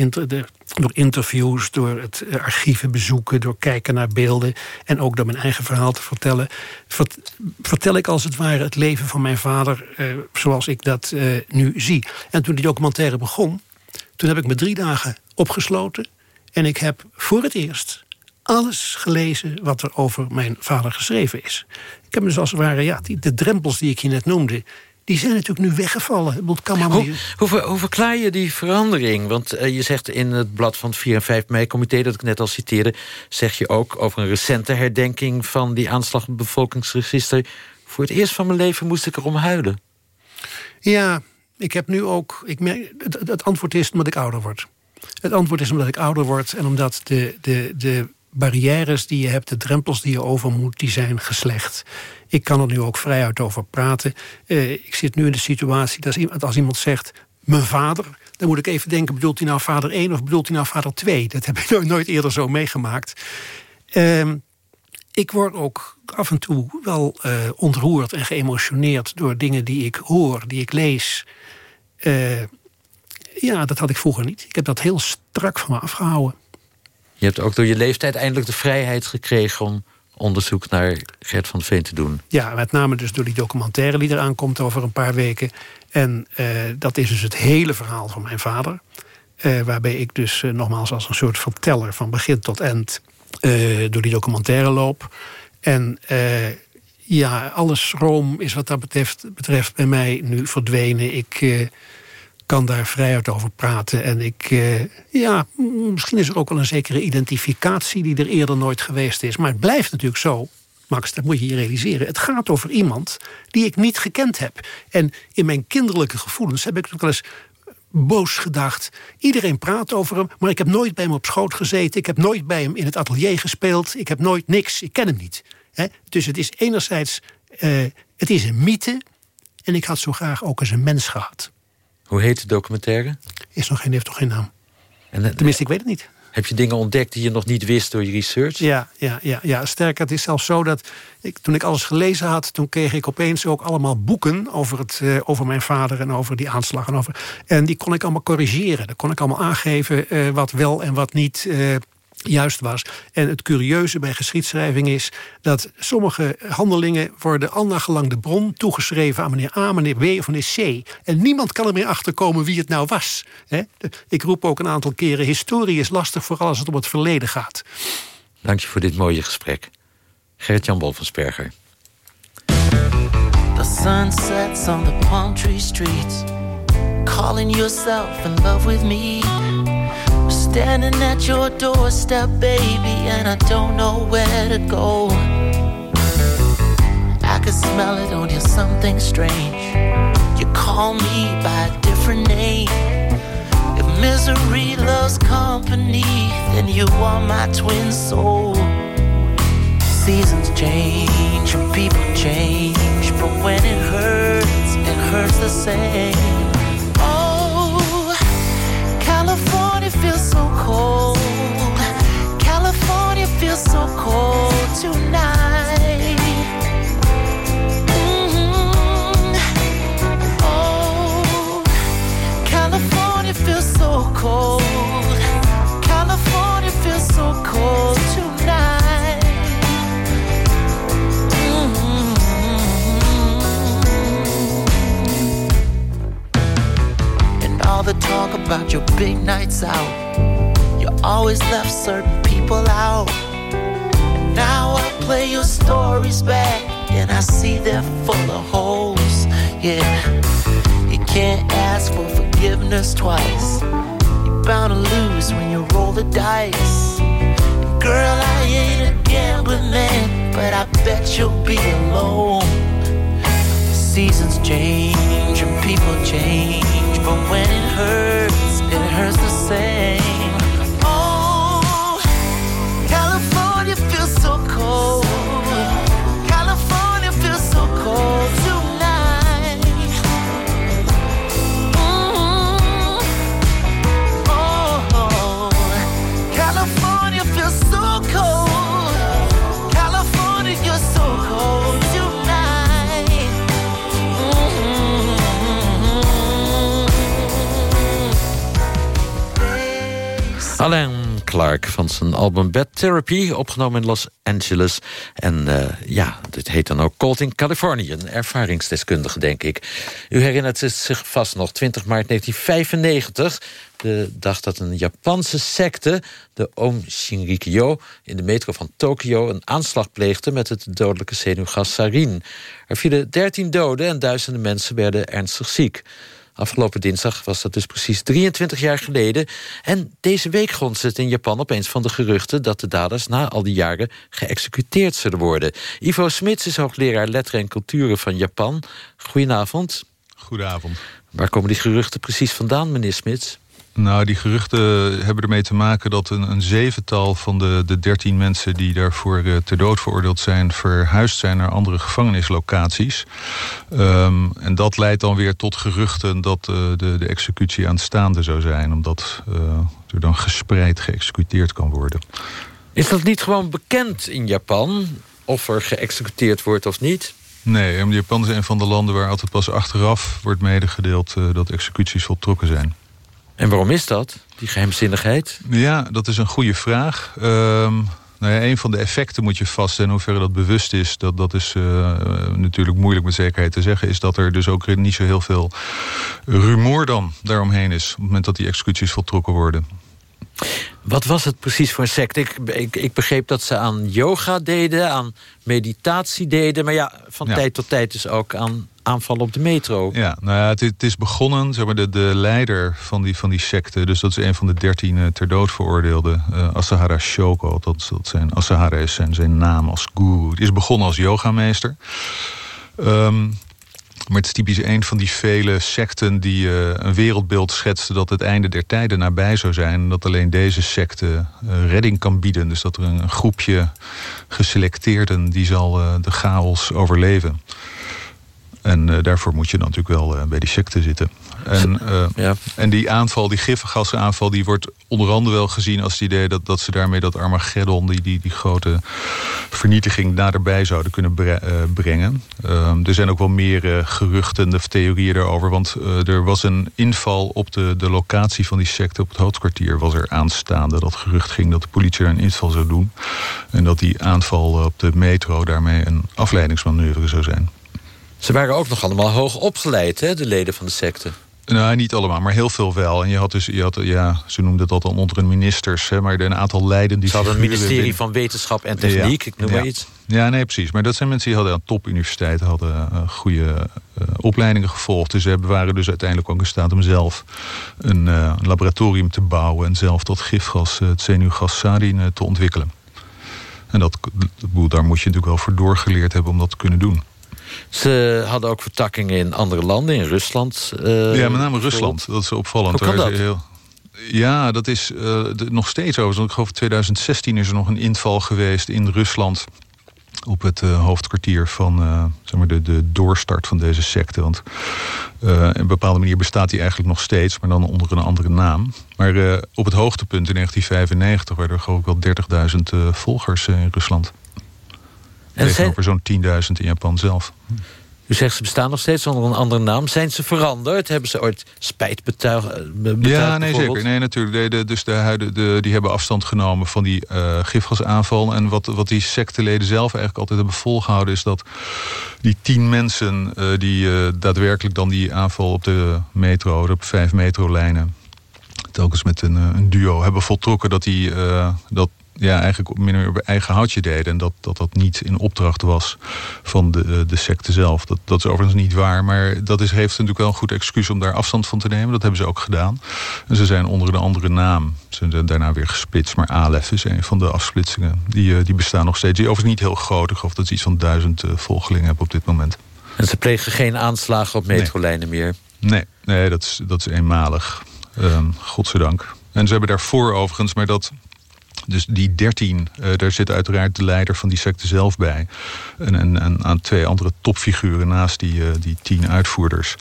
Speaker 28: door interviews, door het uh, archieven bezoeken... door kijken naar beelden en ook door mijn eigen verhaal te vertellen... Vert, vertel ik als het ware het leven van mijn vader... Uh, zoals ik dat uh, nu zie. En toen die documentaire begon... toen heb ik me drie dagen opgesloten... en ik heb voor het eerst alles gelezen wat er over mijn vader geschreven is. Ik heb dus als het ware, ja, die, de drempels die ik je net noemde die zijn natuurlijk nu weggevallen. Het kan maar
Speaker 9: hoe, hoe, hoe, verklaar je die verandering? Want uh, je zegt in het blad van het 4 en 5 mei-comité... dat ik net al citeerde, zeg je ook over een recente herdenking... van die aanslag op het bevolkingsregister. Voor het eerst van mijn leven moest ik erom huilen.
Speaker 28: Ja, ik heb nu ook... Ik merk, het, het antwoord is omdat ik ouder word. Het antwoord is omdat ik ouder word... en omdat de, de, de barrières die je hebt, de drempels die je over moet... die zijn geslecht. Ik kan er nu ook vrijuit over praten. Uh, ik zit nu in de situatie dat als iemand, als iemand zegt... mijn vader, dan moet ik even denken... bedoelt hij nou vader 1 of bedoelt hij nou vader 2? Dat heb ik nooit eerder zo meegemaakt. Uh, ik word ook af en toe wel uh, ontroerd en geëmotioneerd... door dingen die ik hoor, die ik lees. Uh, ja, dat had ik vroeger niet. Ik heb dat heel strak van me afgehouden.
Speaker 9: Je hebt ook door je leeftijd eindelijk de vrijheid gekregen... om onderzoek naar Gert van Veen te doen.
Speaker 28: Ja, met name dus door die documentaire die eraan komt over een paar weken. En uh, dat is dus het hele verhaal van mijn vader. Uh, waarbij ik dus uh, nogmaals als een soort verteller van begin tot eind... door die documentaire loop. En ja, alle schroom is wat dat betreft, betreft bij mij nu verdwenen. Ik kan daar vrijuit over praten. En ik, uh, ja, misschien is er ook wel een zekere identificatie die er eerder nooit geweest is. Maar het blijft natuurlijk zo, Max, dat moet je je realiseren. Het gaat over iemand die ik niet gekend heb. En in mijn kinderlijke gevoelens heb ik ook wel eens boos gedacht. Iedereen praat over hem, maar ik heb nooit bij hem op schoot gezeten. Ik heb nooit bij hem in het atelier gespeeld. Ik heb nooit niks, ik ken hem niet. Dus het is enerzijds... Uh, Het is een mythe en ik had zo graag ook eens een mens gehad.
Speaker 9: Hoe heet de documentaire?
Speaker 28: Is nog geen, heeft nog geen naam.
Speaker 9: En, eh,
Speaker 28: Tenminste, ik weet het niet.
Speaker 9: Heb je dingen ontdekt die je nog niet wist door je research?
Speaker 28: Ja, ja, ja, ja. sterker, het is zelfs zo dat ik, toen ik alles gelezen had... toen kreeg ik opeens ook allemaal boeken over, het, eh, over mijn vader... en over die aanslag. En, over, en die kon ik allemaal corrigeren. Dan kon ik allemaal aangeven eh, wat wel en wat niet... juist was. En het curieuze bij geschiedschrijving is... dat sommige handelingen worden al naar gelang de bron toegeschreven... aan meneer A, meneer B of meneer C. En niemand kan er meer achter komen wie het nou was. Hè? Ik roep ook een aantal keren... historie is lastig vooral als het om het verleden gaat.
Speaker 9: Dank je voor dit mooie gesprek. Gerrit-Jan Bolvensperger.
Speaker 30: The sun sets on the palm tree streets, calling yourself in love with me. Standing at your doorstep, baby, and I don't know where to go. I can smell it on you, something strange. You call me by a different name. If misery loves company, then you are my twin soul. Seasons change and people change, but when it hurts, it hurts the same. About your big nights out, you always left certain people out. Now I play your stories back, and I see they're full of holes. Yeah, you can't ask for forgiveness twice. You're bound to lose when you roll the dice. Girl, I ain't a gambling man, but I bet you'll be alone. Seasons change and people change, but when it hurts, it hurts the same.
Speaker 9: Alain Clark van zijn album Bad Therapy, opgenomen in Los Angeles. En eh, ja, dit heet dan ook Cold in California, een ervaringsdeskundige, denk ik. U herinnert zich vast nog, 20 maart 1995... de dag dat een Japanse secte, de Om Shinrikyo... in de metro van Tokio een aanslag pleegde met het dodelijke zenuwgas sarin. Er vielen 13 doden en duizenden mensen werden ernstig ziek. Afgelopen dinsdag was dat dus precies 23 jaar geleden. En deze week grond het in Japan opeens van de geruchten... dat de daders na al die jaren geëxecuteerd zullen worden. Ivo Smits is hoogleraar letteren en culturen van Japan. Goedenavond.
Speaker 31: Goedenavond.
Speaker 9: Waar komen die geruchten precies vandaan, meneer Smits?
Speaker 31: Nou, die geruchten hebben ermee te maken dat een, een zevental van de, de dertien mensen die daarvoor uh, ter dood veroordeeld zijn, verhuisd zijn naar andere gevangenislocaties. Um, en dat leidt dan weer tot geruchten dat uh, de, de executie aanstaande zou zijn, omdat uh, er dan gespreid geëxecuteerd kan worden.
Speaker 9: Is dat niet gewoon bekend in Japan? Of er geëxecuteerd wordt of niet?
Speaker 31: Nee, Japan is een van de landen waar altijd pas achteraf wordt medegedeeld dat executies voltrokken zijn.
Speaker 9: En waarom is dat, die geheimzinnigheid?
Speaker 31: Ja, dat is een goede vraag. Um, nou ja, een van de effecten moet je vaststellen, in hoeverre dat bewust is... dat, dat is uh, natuurlijk moeilijk met zekerheid te zeggen... is dat er dus ook niet zo heel veel rumoer dan daaromheen is... op het moment dat die executies voltrokken worden.
Speaker 9: Wat was het precies voor een sect? Ik, ik, ik, begreep dat ze aan yoga deden, aan meditatie deden... maar ja, van ja. tijd tot tijd dus ook aan aanvallen op de metro.
Speaker 31: Ja, nou ja, het, het is begonnen, zeg maar, de, de leider van die, van die secte... dus dat is een van de dertien uh, ter dood veroordeelde, uh, Asahara Shoko. Dat, dat zijn, Asahara is zijn, zijn naam als guru. Die is begonnen als yogameester. Um, maar het is typisch een van die vele secten die uh, een wereldbeeld schetsen... dat het einde der tijden nabij zou zijn. En dat alleen deze secte uh, redding kan bieden. Dus dat er een, groepje geselecteerden die zal uh, de chaos overleven. En daarvoor moet je dan natuurlijk wel bij die secte zitten. En, uh, ja. en die aanval, die gifgasaanval, die wordt onder andere wel gezien als het idee dat, dat ze daarmee dat Armageddon, die, die, die grote vernietiging, naderbij zouden kunnen bre brengen. Ehm, er zijn ook wel meer geruchten of theorieën daarover. Want er was een inval op de, de locatie van die secte op het hoofdkwartier. Was er aanstaande dat gerucht ging dat de politie er een inval zou doen. En dat die aanval op de metro daarmee een afleidingsmanoeuvre zou zijn.
Speaker 9: Ze waren ook nog allemaal hoog opgeleid, hè, de leden van de secte.
Speaker 31: Nou, niet allemaal, maar heel veel wel. En je had dus, je had, ja, ze noemden dat dan onder een ministers, hè, maar een aantal leidende.
Speaker 9: Ze hadden een ministerie van Wetenschap en Techniek, ja, ik noem
Speaker 31: ja.
Speaker 9: maar iets.
Speaker 31: Ja, nee, precies. Maar dat zijn mensen die hadden aan topuniversiteiten hadden uh, goede uh, opleidingen gevolgd. Dus ze waren dus uiteindelijk ook in staat om zelf een, uh, een laboratorium te bouwen en zelf dat gifgas, het zenuwgas sarin, te ontwikkelen. En dat, daar moet je natuurlijk wel voor doorgeleerd hebben om dat te kunnen doen.
Speaker 9: Ze hadden ook vertakkingen in andere landen, in Rusland. Uh,
Speaker 31: ja, met name Rusland. Dat is opvallend.
Speaker 9: Hoe kan dat?
Speaker 31: Heel... Ja, dat is uh, de, nog steeds over. Ik geloof 2016 is er nog een inval geweest in Rusland op het uh, hoofdkwartier van uh, zeg maar de, de doorstart van deze secte. Want uh, op een bepaalde manier bestaat die eigenlijk nog steeds, maar dan onder een andere naam. Maar op het hoogtepunt in 1995 waren er geloof ik wel 30.000 volgers in Rusland. En tegenover zo'n 10.000 in Japan zelf.
Speaker 9: U zegt ze bestaan nog steeds onder een andere naam. Zijn ze veranderd? Hebben ze ooit spijt betuigd?
Speaker 31: Ja, nee, zeker. Nee, natuurlijk. De, dus de, huiden, de, die hebben afstand genomen van die uh, gifgasaanval. En wat, wat die secteleden zelf eigenlijk altijd hebben volgehouden... is dat die tien mensen uh, die uh, daadwerkelijk dan die aanval op de metro... op vijf metrolijnen telkens met een, een duo hebben voltrokken... dat die, dat ja, eigenlijk min of meer op eigen houtje deden. En dat, dat dat niet in opdracht was van de, de secte zelf. Dat, dat is overigens niet waar. Maar dat is, heeft natuurlijk wel een goed excuus om daar afstand van te nemen. Dat hebben ze ook gedaan. En ze zijn onder een andere naam. Ze zijn daarna weer gesplitst. Maar Alef is een van de afsplitsingen. Die, die bestaan nog steeds. Die overigens niet heel groot. Ik geloof dat ze iets van duizend volgelingen hebben op dit moment.
Speaker 9: En ze plegen geen aanslagen op metrolijnen
Speaker 31: nee.
Speaker 9: meer?
Speaker 31: Nee, nee dat, is, dat is eenmalig. Um, godzijdank. En ze hebben daarvoor overigens, maar dat dus die dertien, uh, daar zit uiteraard de leider van die secte zelf bij. En, en, en aan twee andere topfiguren naast die, uh, die tien uitvoerders.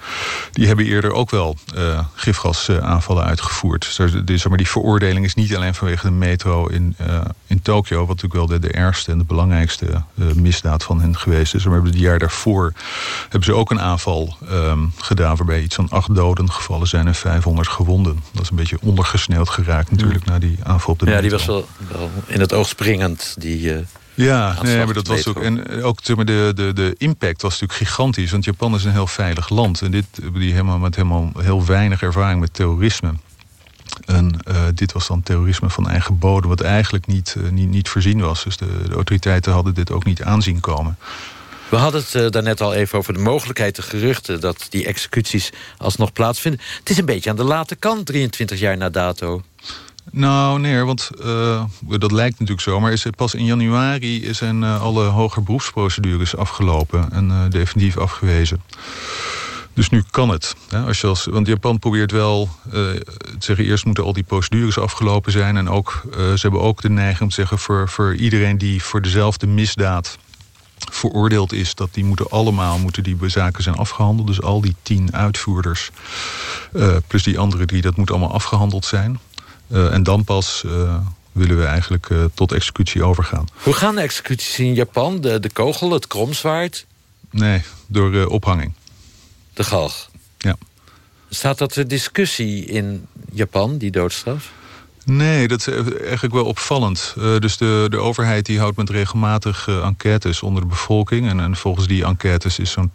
Speaker 31: Die hebben eerder ook wel uh, gifgasaanvallen uitgevoerd. Dus, dus, maar die veroordeling is niet alleen vanwege de metro in, in Tokio... wat natuurlijk wel de, de ergste en de belangrijkste misdaad van hen geweest is. Maar hebben het jaar daarvoor hebben ze ook een aanval um, gedaan... waarbij iets van acht doden gevallen zijn en 500 gewonden. Dat is een beetje ondergesneeuwd geraakt natuurlijk... na die aanval op de
Speaker 9: ja,
Speaker 31: metro.
Speaker 9: die was wel wel in het oog springend. Die, uh,
Speaker 31: ja, nee, maar dat was ook. En ook zeg maar, de, de, de impact was natuurlijk gigantisch. Want Japan is een heel veilig land. En dit die helemaal met helemaal heel weinig ervaring met terrorisme. En uh, dit was dan terrorisme van eigen bodem, wat eigenlijk niet, uh, niet, niet voorzien was. Dus de, de, autoriteiten hadden dit ook niet aanzien komen.
Speaker 9: We hadden het uh, daarnet al even over de mogelijkheid, de geruchten... dat die executies alsnog plaatsvinden. Het is een beetje aan de late kant, 23 jaar na dato.
Speaker 31: Nou, nee, want uh, dat lijkt natuurlijk zo. Maar is het pas in januari zijn uh, alle hoger beroepsprocedures afgelopen... en uh, definitief afgewezen. Dus nu kan het. Hè? Als je als, want Japan probeert wel te zeggen... eerst moeten al die procedures afgelopen zijn. En ook, ze hebben ook de neiging om te zeggen... Voor, voor iedereen die voor dezelfde misdaad veroordeeld is... dat die moeten allemaal moeten die zaken zijn afgehandeld. Dus al die tien uitvoerders... plus die andere drie, dat moet allemaal afgehandeld zijn... Uh, en dan pas uh, willen we eigenlijk uh, tot executie overgaan.
Speaker 9: Hoe gaan de executies in Japan? De, de kogel, het kromzwaard?
Speaker 31: Nee, door ophanging.
Speaker 9: De galg?
Speaker 31: Ja.
Speaker 9: Staat dat ter discussie in Japan, die doodstraf?
Speaker 31: Nee, dat is eigenlijk wel opvallend. Uh, dus de, de overheid die houdt met regelmatig uh, enquêtes onder de bevolking. En, en volgens die enquêtes is zo'n 80%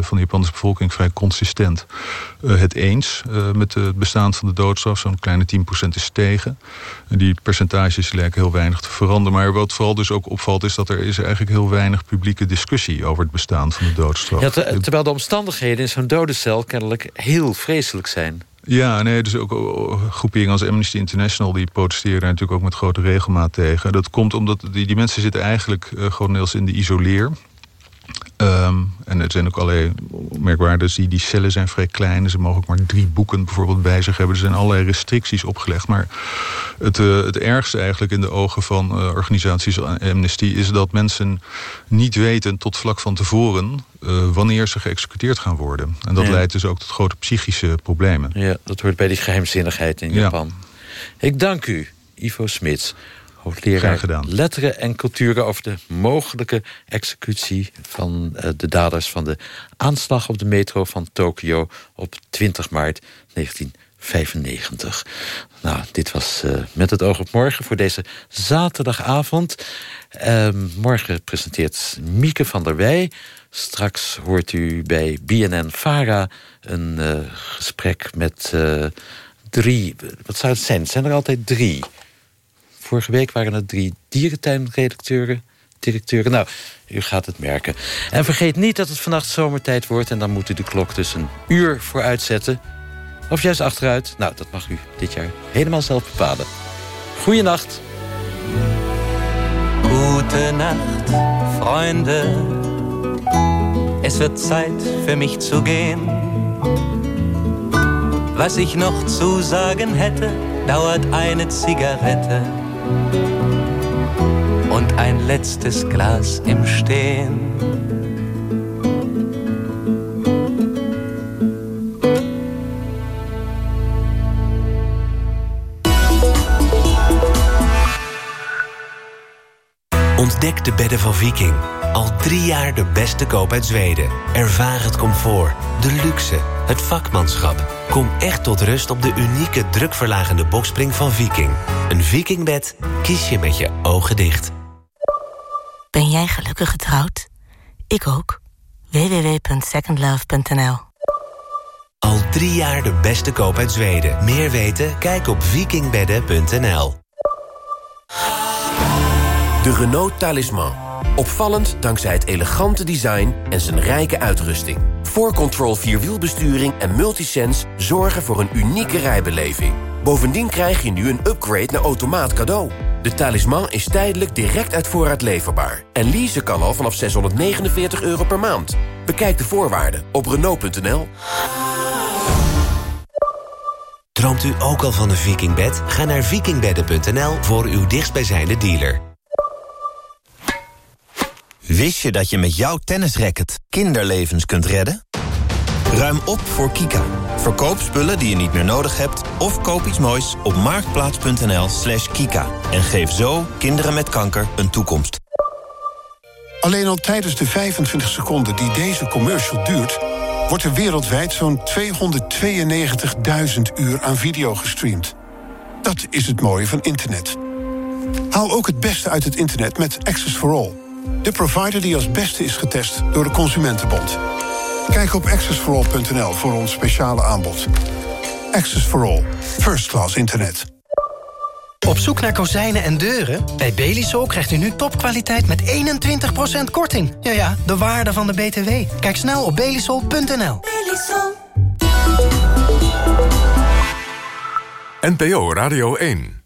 Speaker 31: van de Japanse bevolking vrij consistent het eens met het bestaan van de doodstraf. Zo'n kleine 10% is tegen. En die percentages lijken heel weinig te veranderen. Maar wat vooral dus ook opvalt is dat er is eigenlijk heel weinig publieke discussie over het bestaan van de doodstraf.
Speaker 9: Terwijl de omstandigheden in zo'n dodencel kennelijk heel vreselijk zijn.
Speaker 31: Ja, nee, dus ook groeperingen als Amnesty International... die protesteren natuurlijk ook met grote regelmaat tegen. Dat komt omdat die, die mensen zitten eigenlijk uh, gewoon in de isoleer. Ehm, en er zijn ook allerlei merkwaarden. Die, die cellen zijn vrij klein. Ze mogen ook maar drie boeken bijvoorbeeld bij zich hebben. Er zijn allerlei restricties opgelegd. Maar het, uh, het ergste eigenlijk in de ogen van uh, organisaties Amnesty... is dat mensen niet weten tot vlak van tevoren... Uh, wanneer ze geëxecuteerd gaan worden. En dat
Speaker 9: Ja.
Speaker 31: leidt dus ook tot grote psychische problemen.
Speaker 9: Ja, dat hoort bij die geheimzinnigheid in
Speaker 31: Ja.
Speaker 9: Japan. Ik dank u, Ivo Smits, hoogleraar
Speaker 31: gedaan.
Speaker 9: Letteren en Culturen... over de mogelijke executie van eh, de daders van de aanslag op de metro van Tokio... op 20 maart 1995. Nou, dit was eh, Met het oog op morgen voor deze zaterdagavond. Ehm, morgen presenteert Mieke van der Wij. Straks hoort u bij BNN-Vara een eh, gesprek met drie... Wat zou het zijn? Zijn er altijd drie. Vorige week waren het drie dierentuinredacteuren. Directeuren. Nou, u gaat het merken. En vergeet niet dat het vannacht zomertijd wordt... en dan moet u de klok dus een uur vooruit zetten. Of juist achteruit. Nou, dat mag u dit jaar helemaal zelf bepalen. Goeienacht.
Speaker 32: Gute Nacht, Freunde. Es wird Zeit für mich zu gehen. Was ich noch zu sagen hätte, dauert eine Zigarette und ein letztes Glas im Stehen.
Speaker 33: Ontdek de bedden van Viking. Al drie jaar de beste koop uit Zweden. Ervaar het comfort, de luxe, het vakmanschap. Kom echt tot rust op de unieke drukverlagende bokspring van Viking. Een Vikingbed kies je met je ogen dicht.
Speaker 34: Ben jij gelukkig getrouwd? Ik ook. www.secondlove.nl
Speaker 33: Al drie jaar de beste koop uit Zweden. Meer weten? Kijk op vikingbedden.nl.
Speaker 35: De Renault Talisman. Opvallend dankzij het elegante design en zijn rijke uitrusting. 4Control Vierwielbesturing en Multisense zorgen voor een unieke rijbeleving. Bovendien krijg je nu een upgrade naar automaat cadeau. De Talisman is tijdelijk direct uit voorraad leverbaar. En leasen kan al vanaf 649 euro per maand. Bekijk de voorwaarden op Renault.nl.
Speaker 33: Droomt u ook al van een Vikingbed? Ga naar vikingbedden.nl voor uw dichtstbijzijnde dealer.
Speaker 36: Wist je dat je met jouw tennisracket kinderlevens kunt redden? Ruim op voor Kika. Verkoop spullen die je niet meer nodig hebt... of koop iets moois op marktplaats.nl slash kika. En geef zo kinderen met kanker een toekomst.
Speaker 37: Alleen al tijdens de 25 seconden die deze commercial duurt... wordt er wereldwijd zo'n 292.000 uur aan video gestreamd. Dat is het mooie van internet. Haal ook het beste uit het internet met Access for All. De provider die als beste is getest door de Consumentenbond. Kijk op accessforall.nl voor ons speciale aanbod. Access for All. First class internet.
Speaker 38: Op zoek naar kozijnen en deuren? Bij Belisol krijgt u nu topkwaliteit met 21% korting. Ja ja, de waarde van de BTW. Kijk snel op belisol.nl.
Speaker 8: NPO Radio 1.